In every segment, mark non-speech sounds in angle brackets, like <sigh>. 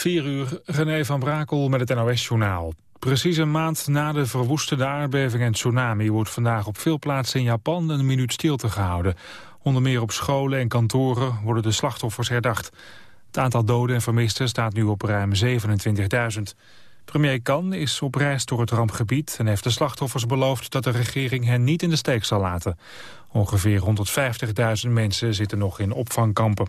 4 uur, René van Brakel met het NOS-journaal. Precies een maand na de verwoestende aardbeving en tsunami... wordt vandaag op veel plaatsen in Japan een minuut stilte gehouden. Onder meer op scholen en kantoren worden de slachtoffers herdacht. Het aantal doden en vermisten staat nu op ruim 27.000. Premier Kan is op reis door het rampgebied... en heeft de slachtoffers beloofd dat de regering hen niet in de steek zal laten. Ongeveer 150.000 mensen zitten nog in opvangkampen.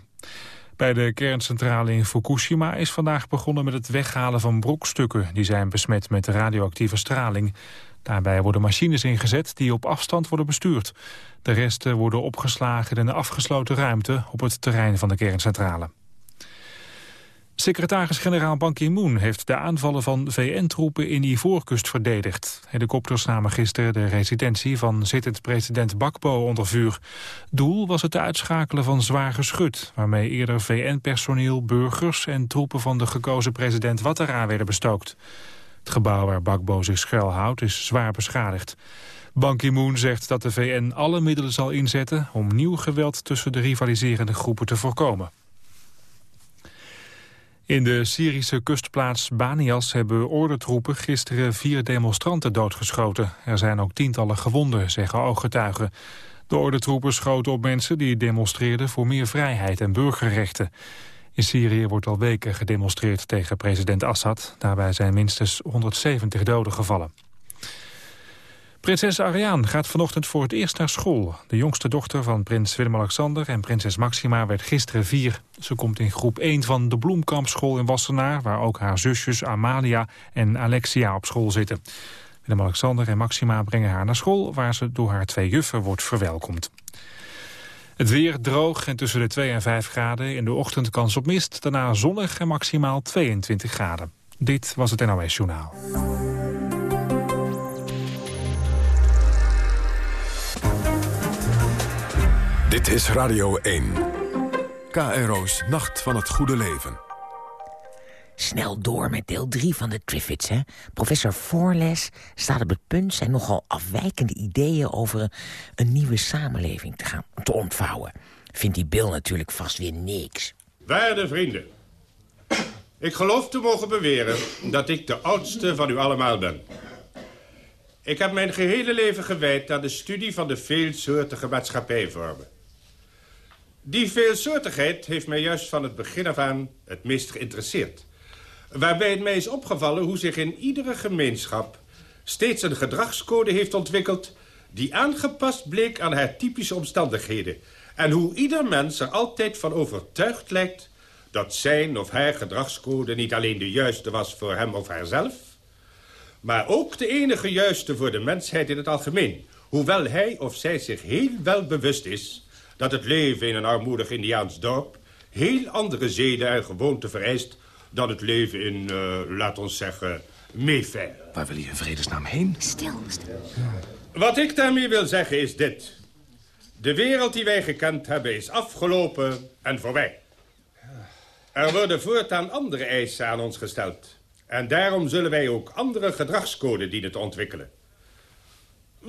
Bij de kerncentrale in Fukushima is vandaag begonnen met het weghalen van brokstukken. Die zijn besmet met radioactieve straling. Daarbij worden machines ingezet die op afstand worden bestuurd. De resten worden opgeslagen in een afgesloten ruimte op het terrein van de kerncentrale. Secretaris-generaal Ban Ki-moon heeft de aanvallen van VN-troepen in Ivoorkust verdedigd. Helikopters namen gisteren de residentie van zittend president Bakbo onder vuur. Doel was het uitschakelen van zwaar geschut, waarmee eerder VN-personeel, burgers en troepen van de gekozen president Ouattara werden bestookt. Het gebouw waar Bakbo zich schuilhoudt is zwaar beschadigd. Ban Ki-moon zegt dat de VN alle middelen zal inzetten om nieuw geweld tussen de rivaliserende groepen te voorkomen. In de Syrische kustplaats Banias hebben ordentroepen gisteren vier demonstranten doodgeschoten. Er zijn ook tientallen gewonden, zeggen ooggetuigen. De ordentroepen schoten op mensen die demonstreerden voor meer vrijheid en burgerrechten. In Syrië wordt al weken gedemonstreerd tegen president Assad. Daarbij zijn minstens 170 doden gevallen. Prinses Ariane gaat vanochtend voor het eerst naar school. De jongste dochter van prins Willem-Alexander en prinses Maxima werd gisteren vier. Ze komt in groep 1 van de Bloemkampschool in Wassenaar... waar ook haar zusjes Amalia en Alexia op school zitten. Willem-Alexander en Maxima brengen haar naar school... waar ze door haar twee juffen wordt verwelkomd. Het weer droog en tussen de 2 en 5 graden. In de ochtend kans op mist, daarna zonnig en maximaal 22 graden. Dit was het NOS Journaal. Dit is Radio 1. KRO's Nacht van het Goede Leven. Snel door met deel 3 van de Triffids, hè. Professor Voorles staat op het punt zijn nogal afwijkende ideeën... over een nieuwe samenleving te gaan te ontvouwen. Vindt die Bill natuurlijk vast weer niks. Waarde vrienden, ik geloof te mogen beweren dat ik de oudste van u allemaal ben. Ik heb mijn gehele leven gewijd aan de studie van de veelsoortige maatschappijvormen. Die veelsoortigheid heeft mij juist van het begin af aan het meest geïnteresseerd. Waarbij het mij is opgevallen hoe zich in iedere gemeenschap... steeds een gedragscode heeft ontwikkeld... die aangepast bleek aan haar typische omstandigheden. En hoe ieder mens er altijd van overtuigd lijkt... dat zijn of haar gedragscode niet alleen de juiste was voor hem of haarzelf... maar ook de enige juiste voor de mensheid in het algemeen. Hoewel hij of zij zich heel wel bewust is dat het leven in een armoedig Indiaans dorp... heel andere zeden en gewoonten vereist... dan het leven in, uh, laat ons zeggen, Mayfair. Waar wil je in vredesnaam heen? Stil, stil. Wat ik daarmee wil zeggen is dit. De wereld die wij gekend hebben is afgelopen en voorbij. Er worden voortaan andere eisen aan ons gesteld. En daarom zullen wij ook andere gedragscode dienen te ontwikkelen.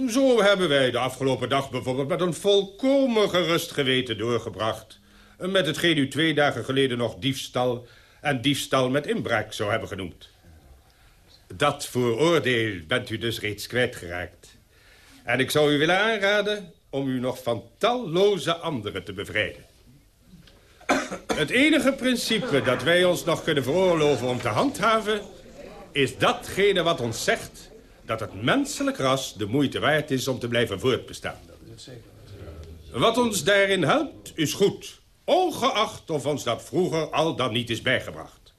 Zo hebben wij de afgelopen dag bijvoorbeeld met een volkomen gerust geweten doorgebracht. Met hetgeen u twee dagen geleden nog diefstal en diefstal met inbraak zou hebben genoemd. Dat vooroordeel bent u dus reeds kwijtgeraakt. En ik zou u willen aanraden om u nog van talloze anderen te bevrijden. Het enige principe dat wij ons nog kunnen veroorloven om te handhaven... is datgene wat ons zegt dat het menselijk ras de moeite waard is om te blijven voortbestaan. Wat ons daarin helpt, is goed. Ongeacht of ons dat vroeger al dan niet is bijgebracht.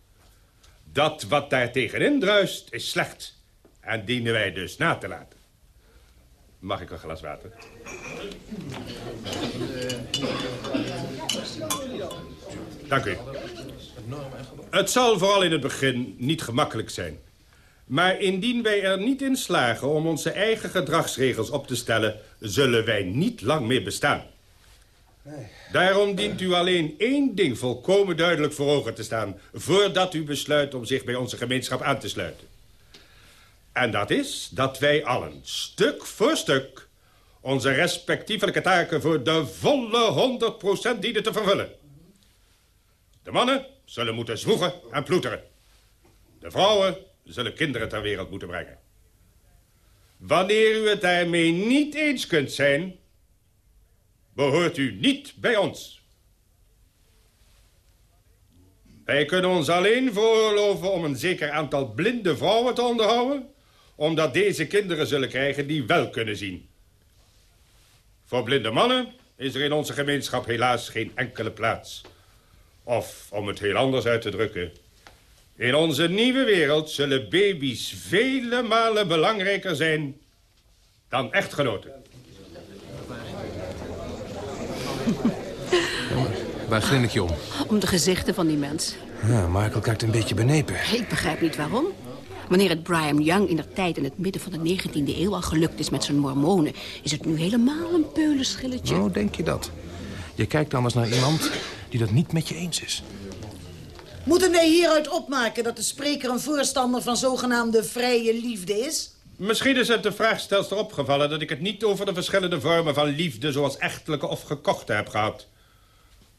Dat wat daar tegenin druist, is slecht. En dienen wij dus na te laten. Mag ik een glas water? Dank u. Het zal vooral in het begin niet gemakkelijk zijn. Maar indien wij er niet in slagen om onze eigen gedragsregels op te stellen... zullen wij niet lang meer bestaan. Nee. Daarom dient u alleen één ding volkomen duidelijk voor ogen te staan... voordat u besluit om zich bij onze gemeenschap aan te sluiten. En dat is dat wij allen, stuk voor stuk... onze respectievelijke taken voor de volle 100% dienen te vervullen. De mannen zullen moeten zwoegen en ploeteren. De vrouwen zullen kinderen ter wereld moeten brengen. Wanneer u het daarmee niet eens kunt zijn... behoort u niet bij ons. Wij kunnen ons alleen veroorloven om een zeker aantal blinde vrouwen te onderhouden... omdat deze kinderen zullen krijgen die wel kunnen zien. Voor blinde mannen is er in onze gemeenschap helaas geen enkele plaats. Of, om het heel anders uit te drukken... in onze nieuwe wereld zullen baby's vele malen belangrijker zijn dan echtgenoten. <laughs> Waar grinnik je om? Om de gezichten van die mens. Ja, Michael kijkt een beetje benepen. Ik begrijp niet waarom. Wanneer het Brian Young in de tijd in het midden van de 19e eeuw al gelukt is met zijn mormonen... is het nu helemaal een peulenschilletje. Hoe denk je dat? Je kijkt anders naar iemand die dat niet met je eens is. Moeten wij hieruit opmaken dat de spreker een voorstander van zogenaamde vrije liefde is? Misschien is het de vraagstelster opgevallen dat ik het niet over de verschillende vormen van liefde... zoals echtelijke of gekochte heb gehad.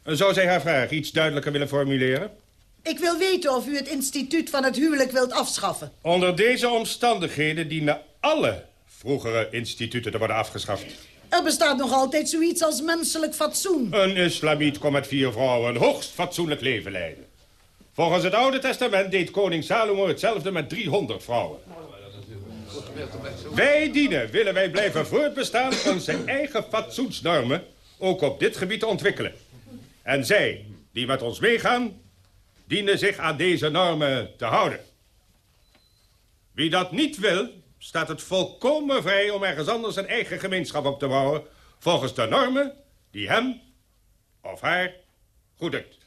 Zou zij haar vraag iets duidelijker willen formuleren? Ik wil weten of u het instituut van het huwelijk wilt afschaffen. Onder deze omstandigheden dienen alle vroegere instituten te worden afgeschaft. Er bestaat nog altijd zoiets als menselijk fatsoen. Een islamiet kon met vier vrouwen een hoogst fatsoenlijk leven leiden. Volgens het Oude Testament deed koning Salomo hetzelfde met 300 vrouwen. Wij dienen, willen wij blijven voortbestaan, onze eigen fatsoensnormen ook op dit gebied te ontwikkelen. En zij, die met ons meegaan, dienen zich aan deze normen te houden. Wie dat niet wil, staat het volkomen vrij om ergens anders een eigen gemeenschap op te bouwen... volgens de normen die hem of haar goed doet.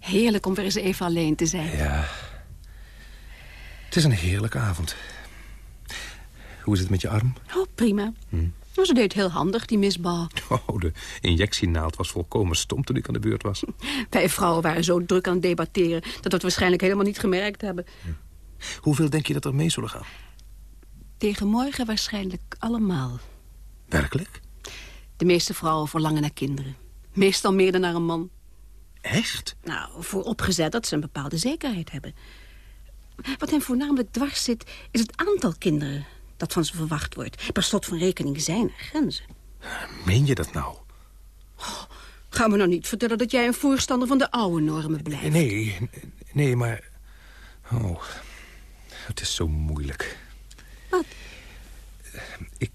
Heerlijk om weer eens even alleen te zijn. Ja. Het is een heerlijke avond. Hoe is het met je arm? Oh, prima. Hm. Ze deed heel handig, die misbal. Oh, de injectienaald was volkomen stom toen ik aan de beurt was. <laughs> Wij vrouwen waren zo druk aan het debatteren... dat we het waarschijnlijk helemaal niet gemerkt hebben. Hm. Hoeveel denk je dat er mee zullen gaan? Tegen morgen waarschijnlijk allemaal. Werkelijk? De meeste vrouwen verlangen naar kinderen. Meestal meer dan naar een man. Echt? Nou, vooropgezet dat ze een bepaalde zekerheid hebben. Wat hen voornamelijk dwars zit, is het aantal kinderen dat van ze verwacht wordt. Per slot van rekening zijn er grenzen. Meen je dat nou? Oh, ga me nou niet vertellen dat jij een voorstander van de oude normen blijft. Nee, nee, maar... Oh, het is zo moeilijk. Wat? Ik,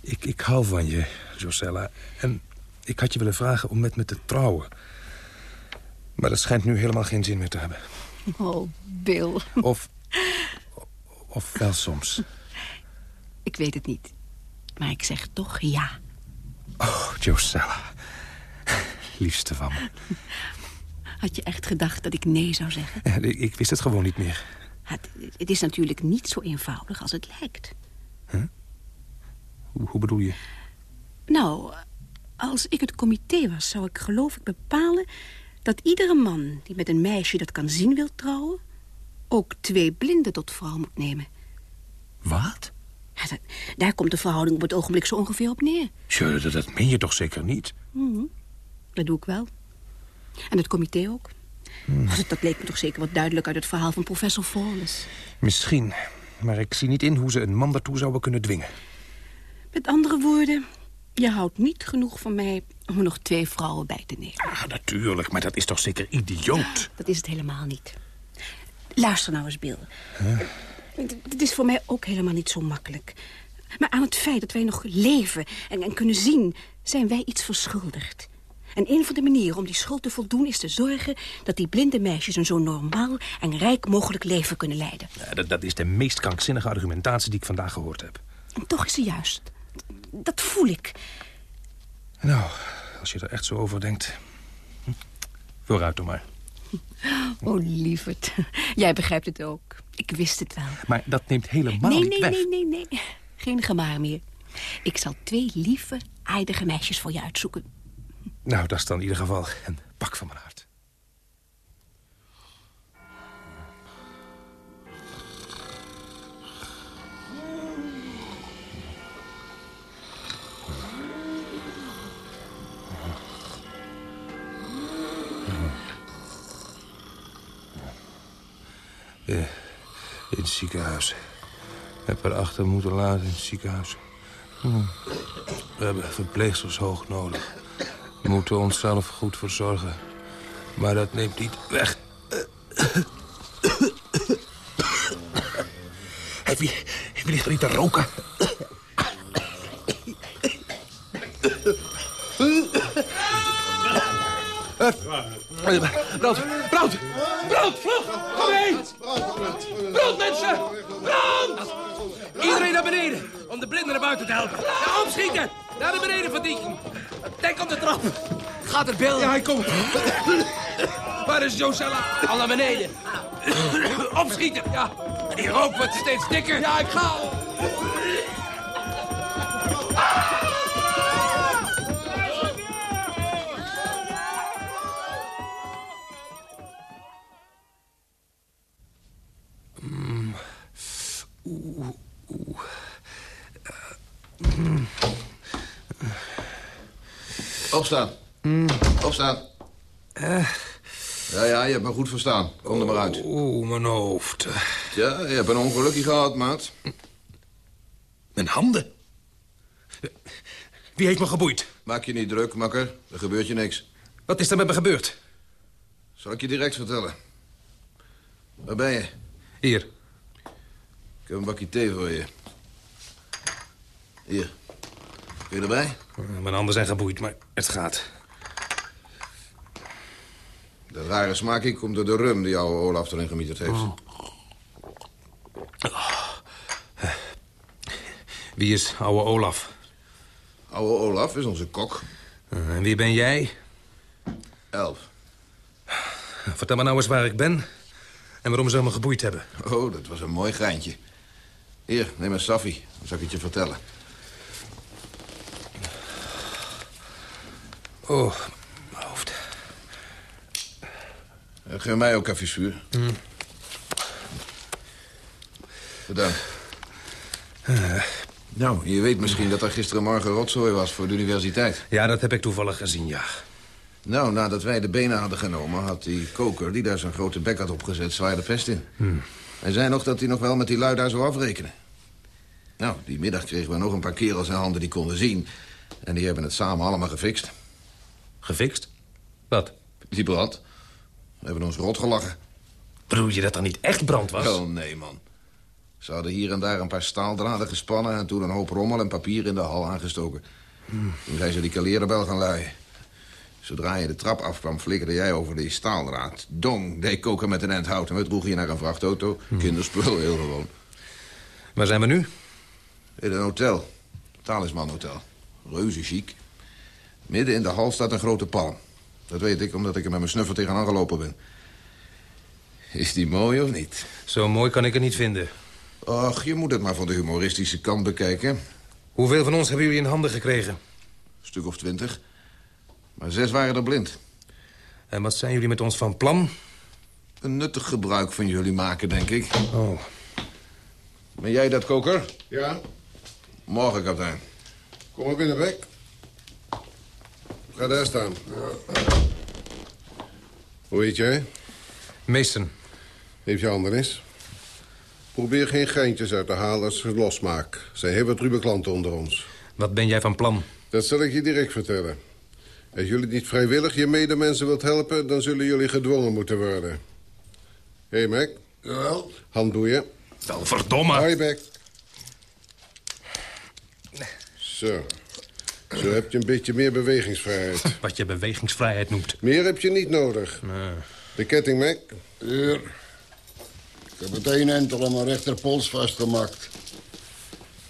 ik, ik hou van je, Josella. En ik had je willen vragen om met me te trouwen. Maar dat schijnt nu helemaal geen zin meer te hebben. Oh, Bill. Of, of wel soms. Ik weet het niet. Maar ik zeg toch ja. Oh, Josella. Liefste van me. Had je echt gedacht dat ik nee zou zeggen? Ja, ik wist het gewoon niet meer. Het, het, is natuurlijk niet zo eenvoudig als het lijkt. Huh? Hoe, hoe bedoel je? Nou, als ik het comité was, zou ik geloof ik bepalen dat iedere man die met een meisje dat kan zien wil trouwen... ook twee blinden tot vrouw moet nemen. Wat? Ja, dat, daar komt de verhouding op het ogenblik zo ongeveer op neer. Tjö, dat, dat meen je toch zeker niet? Mm -hmm. Dat doe ik wel. En het comité ook. Hmm. Dat, dat leek me toch zeker wat duidelijk uit het verhaal van professor Fawless. Misschien, maar ik zie niet in hoe ze een man daartoe zouden kunnen dwingen. Met andere woorden, je houdt niet genoeg van mij om er nog twee vrouwen bij te nemen. Ah, natuurlijk, maar dat is toch zeker idioot? Dat is het helemaal niet. Luister nou eens, Bill. Huh? Het is voor mij ook helemaal niet zo makkelijk. Maar aan het feit dat wij nog leven en, en kunnen zien... zijn wij iets verschuldigd. En een van de manieren om die schuld te voldoen is te zorgen... dat die blinde meisjes een zo normaal en rijk mogelijk leven kunnen leiden. Ja, dat, dat is de meest krankzinnige argumentatie die ik vandaag gehoord heb. En toch is ze juist. Dat voel ik. Nou, als je er echt zo over denkt... Hm, vooruit dan maar. <laughs> Oh, lieverd. Jij begrijpt het ook. Ik wist het wel. Maar dat neemt helemaal nee, niet nee, weg. Nee, nee, nee, nee. Geen gemaar meer. Ik zal twee lieve, aardige meisjes voor je uitzoeken. Nou, dat is dan in ieder geval een pak van mijn hart. In het ziekenhuis. Heb haar achter moeten laten in het ziekenhuis. Hm. We hebben verpleegsters hoog nodig. We moeten onszelf goed verzorgen. Maar dat neemt niet weg. Heb je, heb je niet te roken? Brand, brand, brand, vlug, kom heen! Brand, mensen! Brand! Iedereen naar beneden, om de blinden naar buiten te helpen. Ja, opschieten! Naar de beneden van Dieken. Denk op de trap. Gaat het Bill? Ja, hij komt. Waar is Josella? Al naar beneden. Opschieten, ja. Die rook wordt steeds dikker. Ja, ik ga al. Opstaan. Opstaan. Ja, ja, je hebt me goed verstaan. Kom er maar uit. Oeh, mijn hoofd. Ja, je hebt een ongelukje gehad, maat. Mijn handen. Wie heeft me geboeid? Maak je niet druk, makker. Er gebeurt je niks. Wat is er met me gebeurd? Zal ik je direct vertellen. Waar ben je? Hier. Ik heb een bakje thee voor je. Hier. Kun je erbij? Mijn handen zijn geboeid, maar het gaat. De rare smaak komt door de rum die oude Olaf erin gemieterd heeft. Wie is oude Olaf? Oude Olaf is onze kok. En wie ben jij? Elf. Vertel me nou eens waar ik ben en waarom ze me geboeid hebben. Oh, dat was een mooi geintje. Hier, neem een saffie. Dan zal ik het je vertellen. Oh, mijn hoofd. Uh, geef mij ook even vuur. Mm. Bedankt. Nou, je weet misschien dat er gisterenmorgen rotzooi was voor de universiteit. Ja, dat heb ik toevallig gezien, ja. Nou, nadat wij de benen hadden genomen... had die koker die daar zijn grote bek had opgezet zwaar de pest in. Hmm. Hij zei nog dat hij nog wel met die lui daar zou afrekenen. Nou, die middag kregen we nog een paar kerels in handen die konden zien. En die hebben het samen allemaal gefixt. Gefixt? Wat? Die brand. We hebben ons rot gelachen. Bedoel je dat er niet echt brand was? Oh, nee, man. Ze hadden hier en daar een paar staaldraden gespannen... en toen een hoop rommel en papier in de hal aangestoken. Toen zijn ze die kalerenbel gaan luien. Zodra je de trap afkwam, flikkerde jij over die staaldraad. Dong, deed koken met een end hout. En we droegen je naar een vrachtauto. Kinderspul, heel gewoon. Waar zijn we nu? In een hotel. Talisman Hotel. Reuze chic. Midden in de hal staat een grote palm. Dat weet ik, omdat ik er met mijn snuffer tegenaan gelopen ben. Is die mooi of niet? Zo mooi kan ik het niet vinden. Och, je moet het maar van de humoristische kant bekijken. Hoeveel van ons hebben jullie in handen gekregen? Een stuk of twintig. Maar zes waren er blind. En wat zijn jullie met ons van plan? Een nuttig gebruik van jullie maken, denk ik. Oh. Ben jij dat, koker? Ja, Morgen, kapitein. kom maar binnen, Beck. Ga daar staan. Hoe heet jij? Mason. Heeft je handen eens? Probeer geen geintjes uit te halen als ze losmaak. Zij hebben wat ruwe klanten onder ons. Wat ben jij van plan? Dat zal ik je direct vertellen. Als jullie niet vrijwillig je medemensen wilt helpen... dan zullen jullie gedwongen moeten worden. Hé, hey, Mac. Jawel. Handboeien. Wel, verdomme. Hoi, Beck. Zo. Zo heb je een beetje meer bewegingsvrijheid. <laughs> Wat je bewegingsvrijheid noemt. Meer heb je niet nodig. De ketting, Mac. Hier. Ik heb het een entel aan mijn rechterpols vastgemaakt.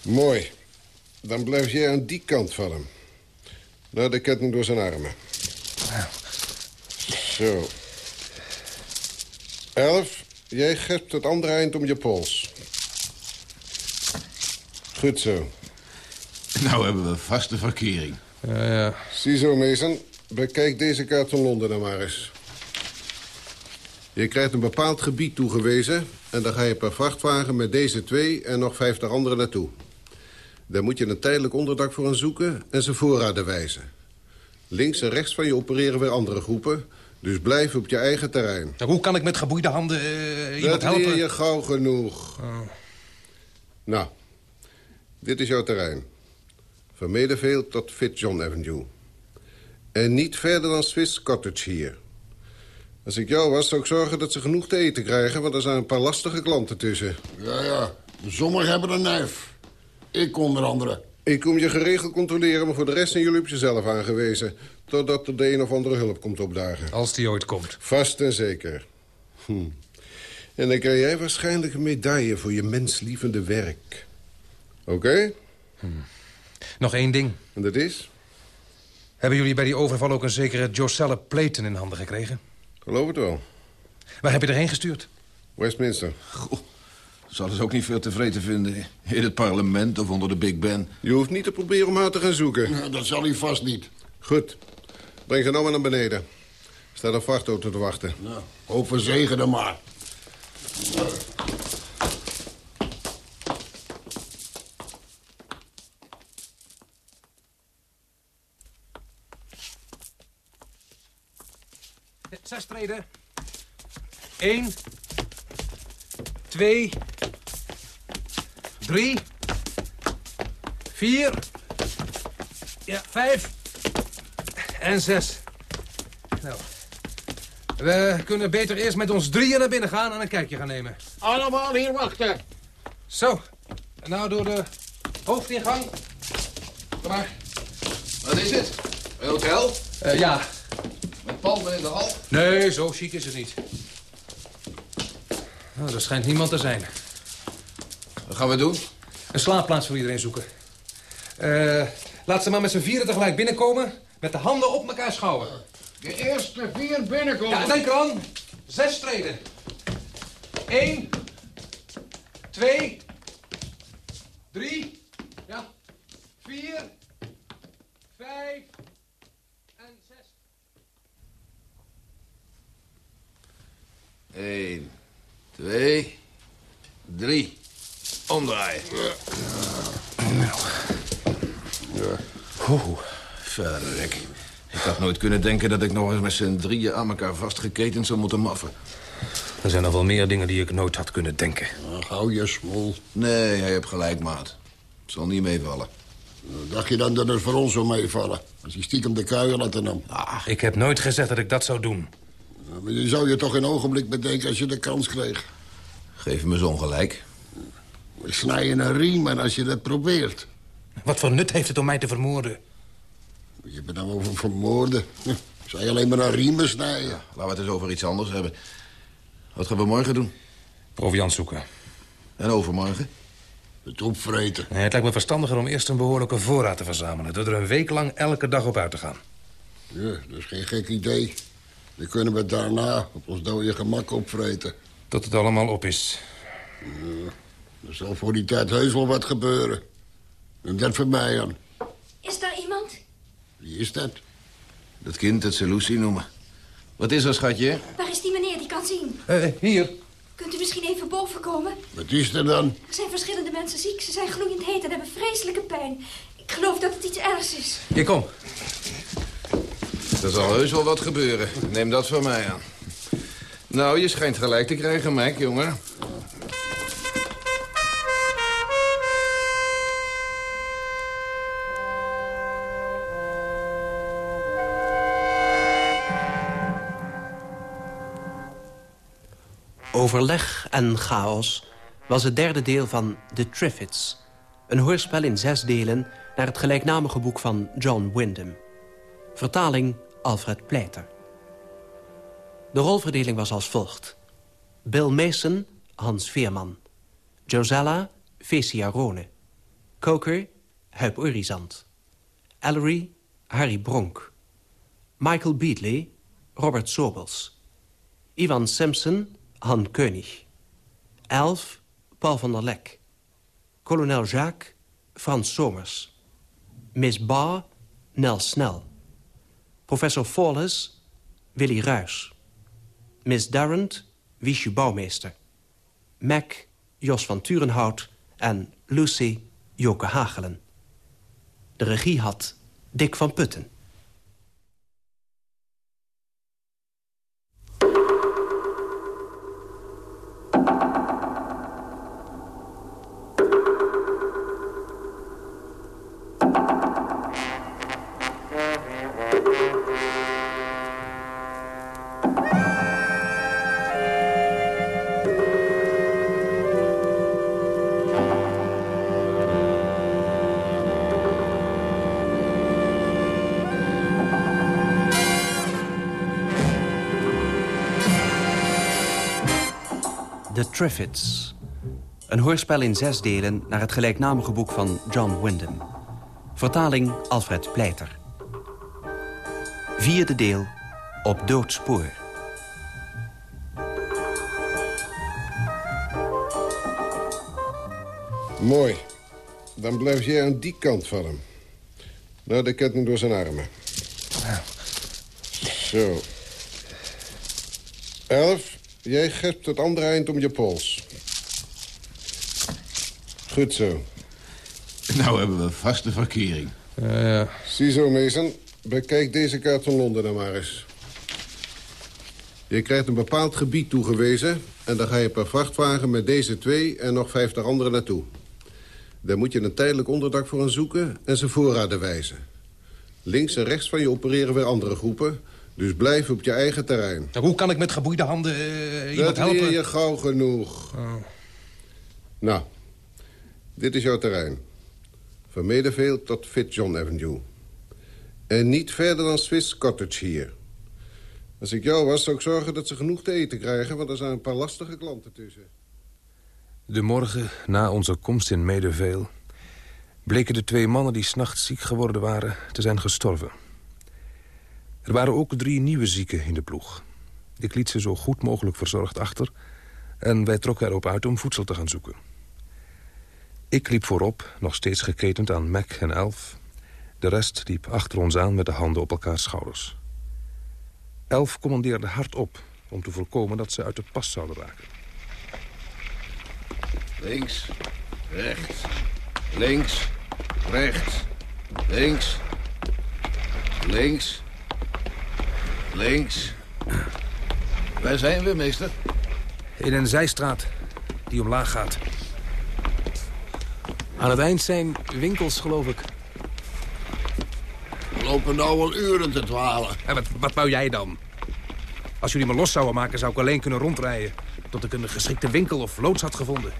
Mooi. Dan blijf jij aan die kant van hem. Nou, de ketting door zijn armen. Zo. Elf, jij geeft het andere eind om je pols. Goed zo. Nou hebben we vaste verkering. Ja, ja. Ziezo, Mason. Bekijk deze kaart van Londen dan maar eens. Je krijgt een bepaald gebied toegewezen... en dan ga je per vrachtwagen met deze twee en nog vijftig anderen naartoe. Daar moet je een tijdelijk onderdak voor aan zoeken en ze voorraden wijzen. Links en rechts van je opereren weer andere groepen... Dus blijf op je eigen terrein. Nou, hoe kan ik met geboeide handen uh, iemand Dat helpen? leer je gauw genoeg. Oh. Nou, dit is jouw terrein. Van Medefield tot Fitzjohn Avenue. En niet verder dan Swiss Cottage hier. Als ik jou was, zou ik zorgen dat ze genoeg te eten krijgen... want er zijn een paar lastige klanten tussen. Ja, ja. Sommigen hebben een neef. Ik onder andere. Ik kom je geregeld controleren, maar voor de rest zijn jullie op jezelf aangewezen. Totdat er de een of andere hulp komt opdagen. Als die ooit komt. Vast en zeker. Hm. En dan krijg jij waarschijnlijk een medaille voor je menslievende werk. Oké? Hm. Nog één ding. En dat is? Hebben jullie bij die overval ook een zekere Joselle Playton in handen gekregen? Geloof het wel. Waar heb je erheen gestuurd? Westminster. Goh, zouden ze ook niet veel tevreden vinden. In het parlement of onder de Big Ben. Je hoeft niet te proberen om haar te gaan zoeken. Ja, dat zal hij vast niet. Goed. Breng ze nou maar naar beneden. Staat een vrachtauto te wachten. Nou, overzegen dan maar. Zes treden. Eén. Twee. Drie. Vier. Ja, vijf. En zes. Nou. We kunnen beter eerst met ons drieën naar binnen gaan en een kijkje gaan nemen. Allemaal hier wachten. Zo. En nou door de hoofdingang. Kom maar. Wat is het? Een hotel? Uh, ja. Met palmen in de hal? Nee, zo chic is het niet. Nou, er schijnt niemand te zijn. Wat gaan we doen? Een slaapplaats voor iedereen zoeken. Uh, laat ze maar met z'n vieren tegelijk binnenkomen... met de handen op elkaar schouwen. De eerste vier binnenkomen. Ja, denk eraan. Zes treden. Eén. Twee. Drie. Ja. Vier. Vijf. En zes. Eén. Twee. Drie. Omdraaien. Nou. Ja. Oeh, verrek. Ik had nooit kunnen denken dat ik nog eens met z'n drieën aan elkaar vastgeketend zou moeten maffen. Er zijn nog wel meer dingen die ik nooit had kunnen denken. Ach, hou je smol. Nee, hij hebt gelijk, maat. Het zal niet meevallen. Dacht je dan dat het voor ons zou meevallen? Als je stiekem de kuier laten nam. Ah, ik heb nooit gezegd dat ik dat zou doen. Maar je zou je toch een ogenblik bedenken als je de kans kreeg. Geef me zo'n gelijk. We snijden een riem en als je dat probeert. Wat voor nut heeft het om mij te vermoorden? Je bent nou over vermoorden. <laughs> Zou je alleen maar een riemen snijden? Ja, laten we het eens over iets anders hebben. Wat gaan we morgen doen? Proviant zoeken. En overmorgen? De troep vreten. Nee, het lijkt me verstandiger om eerst een behoorlijke voorraad te verzamelen... door er een week lang elke dag op uit te gaan. Ja, dat is geen gek idee. Dan kunnen we daarna op ons dode gemak opvreten. Tot het allemaal op is. Ja, er zal voor die tijd heus wel wat gebeuren. En dat voor mij aan. Is daar iemand? Wie is dat? Dat kind dat ze Lucy noemen. Wat is er, schatje? Waar is die meneer die kan zien? Uh, hier. Kunt u misschien even boven komen? Wat is er dan? Er zijn verschillende mensen ziek. Ze zijn gloeiend heet en hebben vreselijke pijn. Ik geloof dat het iets ergs is. Hier, kom. Er zal heus wel wat gebeuren. Neem dat van mij aan. Nou, je schijnt gelijk te krijgen, Mike, jongen. Overleg en chaos was het derde deel van The Triffids. Een hoorspel in zes delen naar het gelijknamige boek van John Wyndham. Vertaling Alfred Pleiter. De rolverdeling was als volgt. Bill Mason, Hans Veerman. Josella, Fecia Rone. Coker, Huip Orizant. Ellery, Harry Bronk. Michael Beatley, Robert Sobels. Ivan Simpson, Han König. Elf, Paul van der Lek. Kolonel Jacques, Frans Somers. Miss Barr, Nel Snell. Professor Fawless, Willy Ruys. Miss Darrant, Wiesje Bouwmeester. Mac, Jos van Turenhout en Lucy, Joke Hagelen. De regie had Dick van Putten. The Triffids. Een hoorspel in zes delen naar het gelijknamige boek van John Wyndham. Vertaling Alfred Pleiter. Vierde deel Op doodspoor. Mooi. Dan blijf jij aan die kant van hem. Nou, de ketting door zijn armen. Zo. Elf, jij geeft het andere eind om je pols. Goed zo. Nou hebben we vaste verkering. ja. Ziezo, Mason. Bekijk deze kaart van Londen dan maar eens. Je krijgt een bepaald gebied toegewezen... en dan ga je per vrachtwagen met deze twee en nog vijftig anderen naartoe. Daar moet je een tijdelijk onderdak voor gaan zoeken en ze voorraden wijzen. Links en rechts van je opereren weer andere groepen... dus blijf op je eigen terrein. Hoe kan ik met geboeide handen eh, iemand Dat helpen? leer je gauw genoeg. Nou, dit is jouw terrein. Van Meadowvale tot Fitzjohn Avenue. En niet verder dan Swiss Cottage hier. Als ik jou was, zou ik zorgen dat ze genoeg te eten krijgen... want er zijn een paar lastige klanten tussen. De morgen na onze komst in Medeveel... bleken de twee mannen die s'nachts ziek geworden waren te zijn gestorven. Er waren ook drie nieuwe zieken in de ploeg. Ik liet ze zo goed mogelijk verzorgd achter... en wij trokken erop uit om voedsel te gaan zoeken. Ik liep voorop, nog steeds geketend aan Mac en Elf. De rest liep achter ons aan met de handen op elkaars schouders. Elf commandeerde hardop om te voorkomen dat ze uit de pas zouden raken. Links, rechts, links, rechts, links, links, links. Waar zijn we, meester? In een zijstraat die omlaag gaat. Aan het eind zijn winkels, geloof ik. We lopen nou al uren te dwalen. En wat, wat wou jij dan? Als jullie me los zouden maken, zou ik alleen kunnen rondrijden... tot ik een geschikte winkel of loods had gevonden.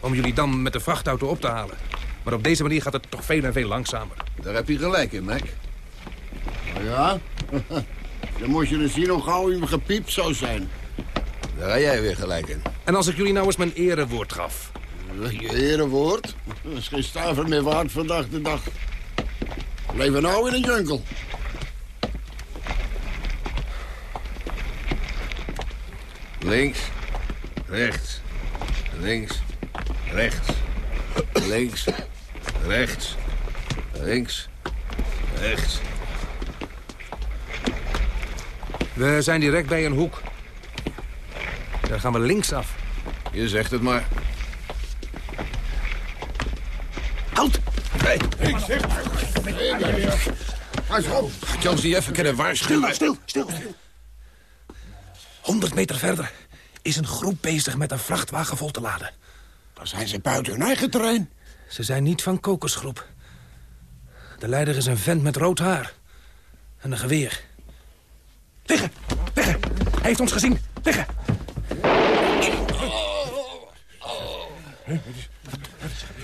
Om jullie dan met de vrachtauto op te halen. Maar op deze manier gaat het toch veel en veel langzamer. Daar heb je gelijk in, Mac. Ja? <laughs> Dan moest je eens zien hoe gauw u gepiept zou zijn. Daar ga jij weer gelijk in. En als ik jullie nou eens mijn erewoord gaf? Je erewoord? Dat is geen stuiver meer waard vandaag de dag. We leven nou in een jungle. Links, rechts, links, rechts, links, rechts, links, rechts. We zijn direct bij een hoek. Daar gaan we linksaf. Je zegt het maar. Houd! Hey, Ik zeg... Had ons niet even kunnen waarschuwen? Stil, stil, stil. 100 meter verder is een groep bezig met een vrachtwagen vol te laden. Dan zijn ze buiten hun eigen terrein. Ze zijn niet van kokosgroep. De leider is een vent met rood haar. En een geweer. Liggen! Liggen! Hij heeft ons gezien! Liggen!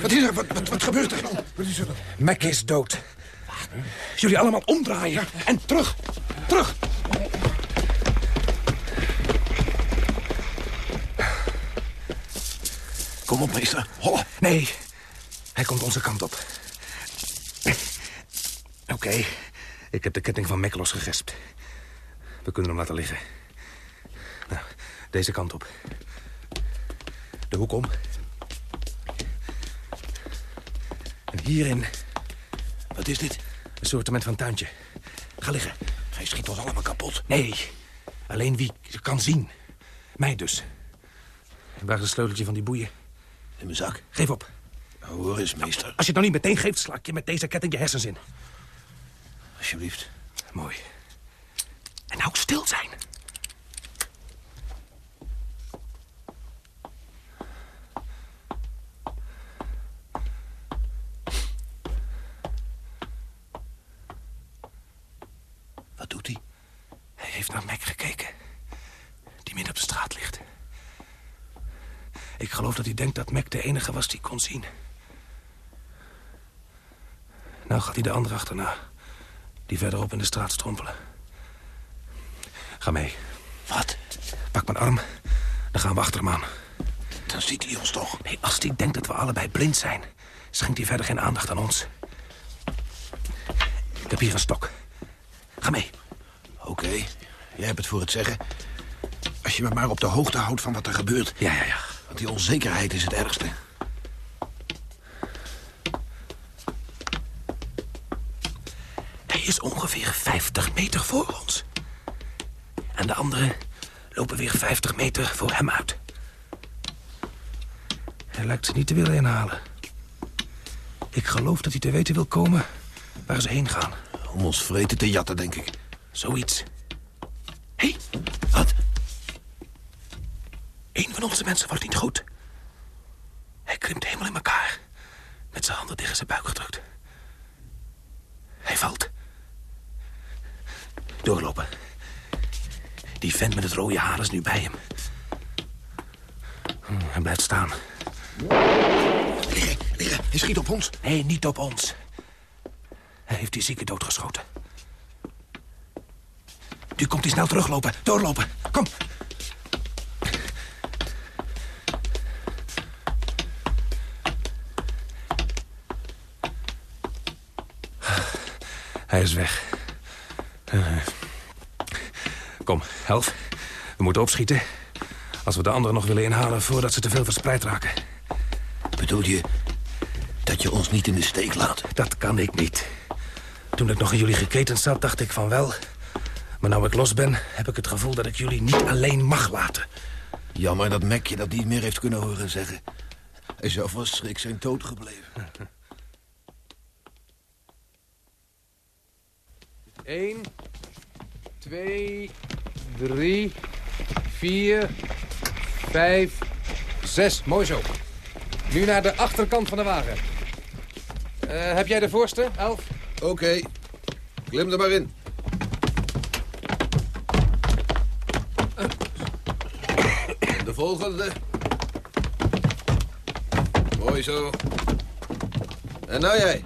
Wat is er? Wat, wat, wat gebeurt er? Mac is dood. Jullie allemaal omdraaien. En terug! Terug! Kom op, meester. Nee, hij komt onze kant op. Oké, ik heb de ketting van Mac losgegespt. We kunnen hem laten liggen. Nou, deze kant op. De hoek om. En hierin... Wat is dit? Een soortement van tuintje. Ga liggen. Hij schiet ons allemaal kapot. Nee, alleen wie kan zien. Mij dus. Waar is het sleuteltje van die boeien? In mijn zak. Geef op. Hoor eens, meester. Als je het nou niet meteen geeft, sla ik je met deze ketting je hersens in. Alsjeblieft. Mooi. En nou stil zijn. Wat doet hij? Hij heeft naar Mac gekeken. Die midden op de straat ligt. Ik geloof dat hij denkt dat Mac de enige was die kon zien. Nou gaat hij de andere achterna. Die verderop in de straat strompelen. Ga mee. Wat? Pak mijn arm. Dan gaan we achter hem aan. Dan ziet hij ons toch? Nee, als hij denkt dat we allebei blind zijn... schenkt hij verder geen aandacht aan ons. Ik heb hier een stok. Ga mee. Oké, jij hebt het voor het zeggen. Als je me maar op de hoogte houdt van wat er gebeurt. Ja, ja, ja. Want die onzekerheid is het ergste. Hij is ongeveer 50 meter voor ons. En de anderen lopen weer 50 meter voor hem uit. Hij lijkt ze niet te willen inhalen. Ik geloof dat hij te weten wil komen waar ze heen gaan. Om ons vreten te jatten, denk ik. Zoiets. Hé, hey, wat? Een van onze mensen wordt niet goed. Hij krimpt helemaal in elkaar. Met zijn handen tegen zijn buik gedrukt. Hij valt. Doorlopen. Die vent met het rode haar is nu bij hem. Hm, Hij blijft staan. Liggen, liggen. Hij schiet op ons. Nee, niet op ons. Hij heeft die zieke doodgeschoten. Nu komt hij snel teruglopen. Doorlopen. Kom. Hij is weg. Eh, Kom, help. We moeten opschieten. Als we de anderen nog willen inhalen voordat ze te veel verspreid raken. Bedoel je dat je ons niet in de steek laat? Dat kan ik niet. Toen ik nog in jullie geketend zat, dacht ik van wel. Maar nou ik los ben, heb ik het gevoel dat ik jullie niet alleen mag laten. Jammer dat Mac je dat niet meer heeft kunnen horen zeggen. Hij zou vast schrik zijn dood gebleven. Eén, twee, drie, vier, vijf, zes. Mooi zo. Nu naar de achterkant van de wagen. Eh, heb jij de voorste, Elf? Oké, klim er maar in. De volgende. Mooi zo. En nou jij.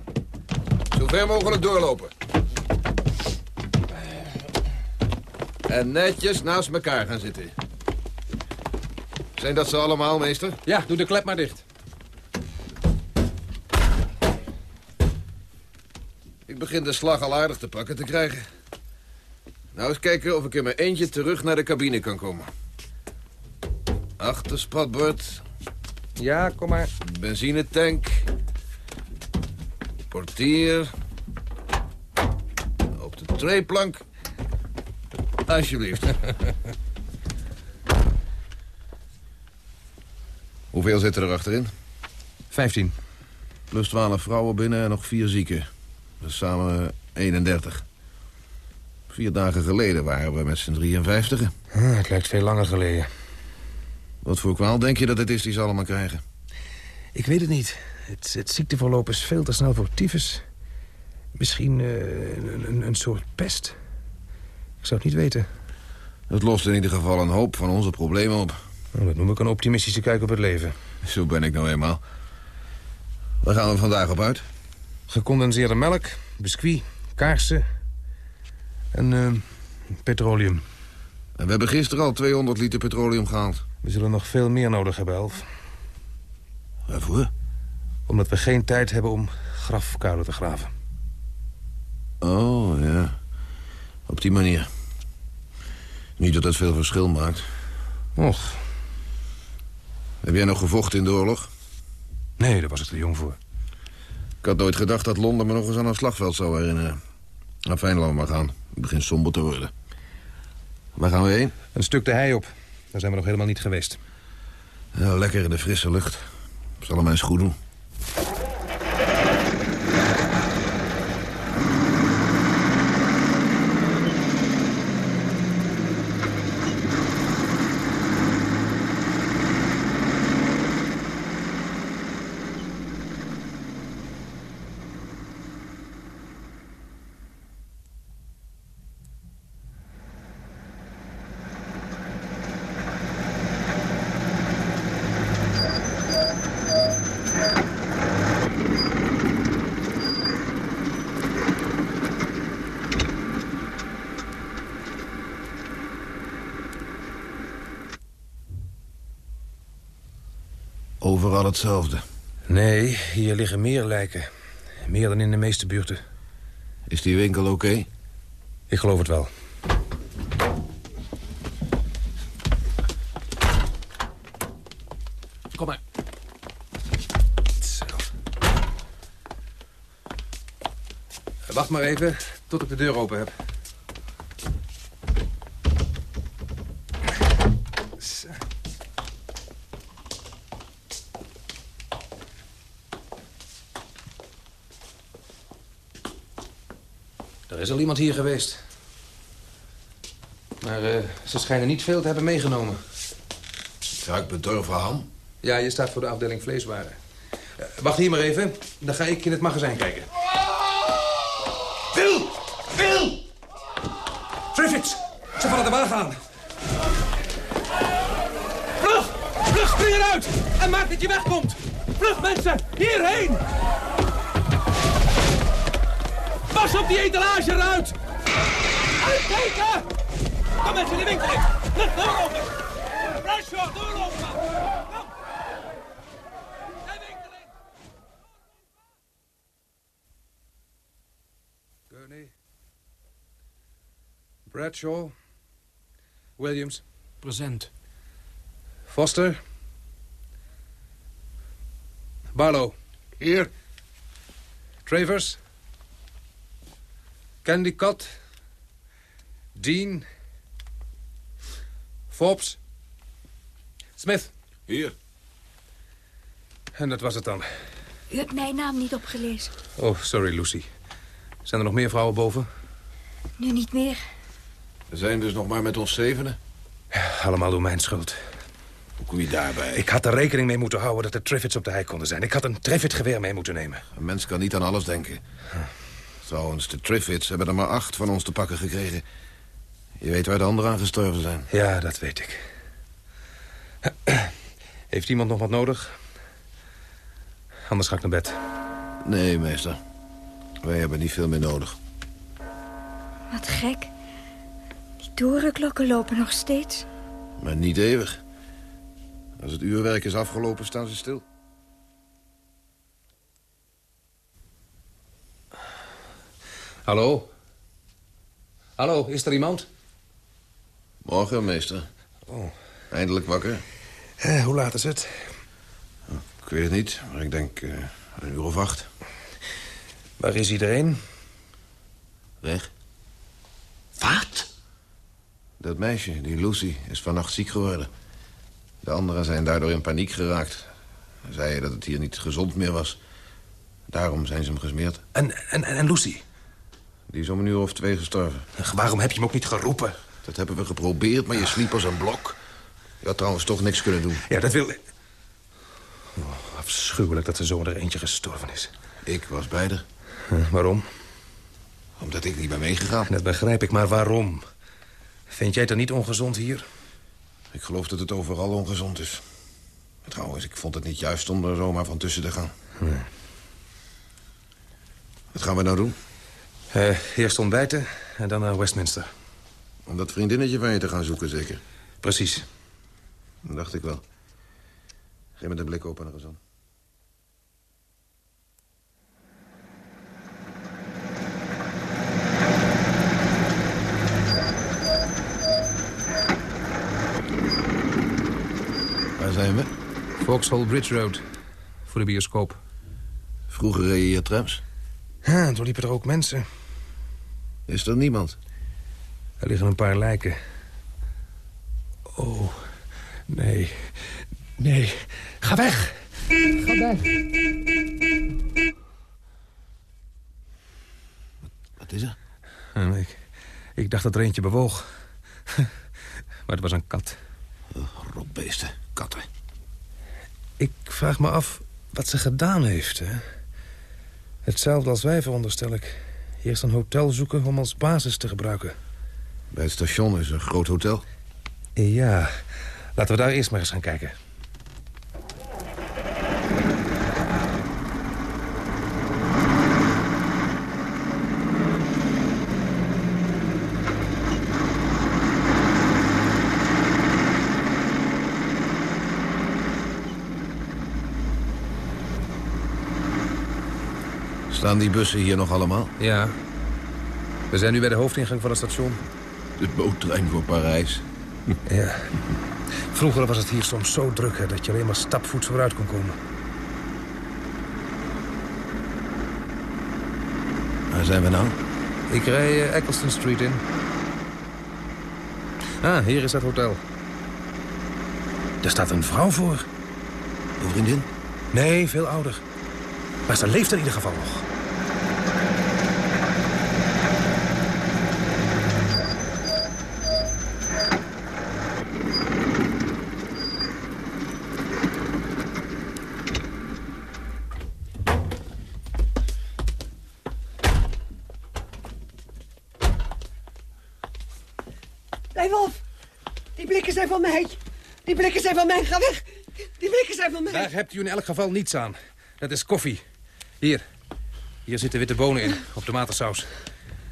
Zo ver mogelijk doorlopen. En netjes naast elkaar gaan zitten. Zijn dat ze allemaal, meester? Ja, doe de klep maar dicht. Ik begin de slag al aardig te pakken te krijgen. Nou, eens kijken of ik in mijn eentje terug naar de cabine kan komen. Achterspatbord. Ja, kom maar. Benzinetank. Portier. Op de treeplank. Alsjeblieft. Hoeveel zitten er achterin? Vijftien. Plus twaalf vrouwen binnen en nog vier zieken. Dus samen 31. Vier dagen geleden waren we met z'n 53. Ah, het lijkt veel langer geleden. Wat voor kwaal denk je dat het is die ze allemaal krijgen? Ik weet het niet. Het, het ziekteverloop is veel te snel voor tyfus. Misschien eh, een, een, een soort pest. Ik zou het niet weten. Het lost in ieder geval een hoop van onze problemen op. Nou, dat noem ik een optimistische kijk op het leven. Zo ben ik nou eenmaal. Waar gaan we vandaag op uit? Gecondenseerde melk, biscuit, kaarsen en eh, petroleum. En we hebben gisteren al 200 liter petroleum gehaald. We zullen nog veel meer nodig hebben, Elf. Waarvoor? Omdat we geen tijd hebben om grafkuilen te graven. Oh, ja. Op die manier. Niet dat dat veel verschil maakt. Och. Heb jij nog gevochten in de oorlog? Nee, daar was ik te jong voor. Ik had nooit gedacht dat Londen me nog eens aan een slagveld zou herinneren. Nou, fijn, laten we maar gaan. Het begint somber te worden. Waar gaan we heen? Een stuk de hei op. Daar zijn we nog helemaal niet geweest. Ja, lekker in de frisse lucht. Zal hem eens goed doen. Overal hetzelfde. Nee, hier liggen meer lijken. Meer dan in de meeste buurten. Is die winkel oké? Ik geloof het wel. Kom maar. Zo. Wacht maar even tot ik de deur open heb. Al iemand hier geweest. Maar eh, ze schijnen niet veel te hebben meegenomen. Ruik bedorven ham? Ja, je staat voor de afdeling vleeswaren. Eh, wacht hier maar even. Dan ga ik in het magazijn kijken. Phil! Phil! Triffids! Ze vallen de wagen aan. Vlug! Vlug, spring eruit! En maak dat je wegkomt! Vlug, mensen! Hierheen! Pas op die etalage eruit! Uitkijken! Kom mensen de winkel in! Vlug, doorlopen! Bradshaw, doorlopen! Kom! De winkel in! Gurney. Bradshaw. Williams. Present. Foster. Barlow. Here. Travers. Candicott. Dean. Forbes. Smith. Hier. En dat was het dan. U hebt mijn naam niet opgelezen. Oh, sorry, Lucy. Zijn er nog meer vrouwen boven? Nu niet meer. We zijn dus nog maar met ons zevenen. Allemaal door mijn schuld. Hoe kom je daarbij? Ik had er rekening mee moeten houden dat de Triffids op de hei konden zijn. Ik had een Triffids-geweer mee moeten nemen. Een mens kan niet aan alles denken. Trouwens, de Triffids hebben er maar acht van ons te pakken gekregen. Je weet waar de anderen aan gestorven zijn. Ja, dat weet ik. Heeft iemand nog wat nodig? Anders ga ik naar bed. Nee, meester. Wij hebben niet veel meer nodig. Wat gek. Die torenklokken lopen nog steeds. Maar niet eeuwig. Als het uurwerk is afgelopen, staan ze stil. Hallo? Hallo, is er iemand? Morgen, meester. Oh. Eindelijk wakker. Eh, hoe laat is het? Ik weet het niet, maar ik denk eh, een uur of acht. Waar is iedereen? Weg. Wat? Dat meisje, die Lucy, is vannacht ziek geworden. De anderen zijn daardoor in paniek geraakt. Ze zeiden dat het hier niet gezond meer was. Daarom zijn ze hem gesmeerd. En, en, en Lucy? Die is om een uur of twee gestorven. Waarom heb je hem ook niet geroepen? Dat hebben we geprobeerd, maar je sliep als een blok. Je had trouwens toch niks kunnen doen. Ja, dat wil... Oh, afschuwelijk dat er zo er eentje gestorven is. Ik was bij haar. Waarom? Omdat ik niet ben meegegaan. Dat begrijp ik, maar waarom? Vind jij het er niet ongezond hier? Ik geloof dat het overal ongezond is. Trouwens, ik vond het niet juist om er zomaar van tussen te gaan. Nee. Wat gaan we nou doen? Eh, eerst ontbijten en dan naar Westminster. Om dat vriendinnetje van je te gaan zoeken, zeker? Precies. Dat dacht ik wel. Geef me de blikopener eens aan. Waar zijn we? Vauxhall Bridge Road. Voor de bioscoop. Vroeger reden hier trams. Ja, en toen liepen er ook mensen. Is er niemand? Er liggen een paar lijken. Oh, nee. Nee. Ga weg. Ga weg. Wat is er? En ik, ik dacht dat er eentje bewoog. <laughs> Maar het was een kat. Oh, rotbeesten, katten. Ik vraag me af wat ze gedaan heeft, hè? Hetzelfde als wij, veronderstel ik. Eerst een hotel zoeken om als basis te gebruiken. Bij het station is een groot hotel. Ja, laten we daar eerst maar eens gaan kijken. Staan die bussen hier nog allemaal? Ja. We zijn nu bij de hoofdingang van het station. De boottrein voor Parijs. Ja. Vroeger was het hier soms zo druk hè, dat je alleen maar stapvoets vooruit kon komen. Waar zijn we nou? Ik rij uh, Eccleston Street in. Ah, hier is het hotel. Er staat een vrouw voor. Een vriendin? Nee, veel ouder. Maar ze leeft in ieder geval nog. Blijf af! Die blikken zijn van mij. Die blikken zijn van mij. Ga weg. Die blikken zijn van mij. Daar hebt u in elk geval niets aan. Dat is koffie. Hier. Hier zitten witte bonen in, op tomatensaus.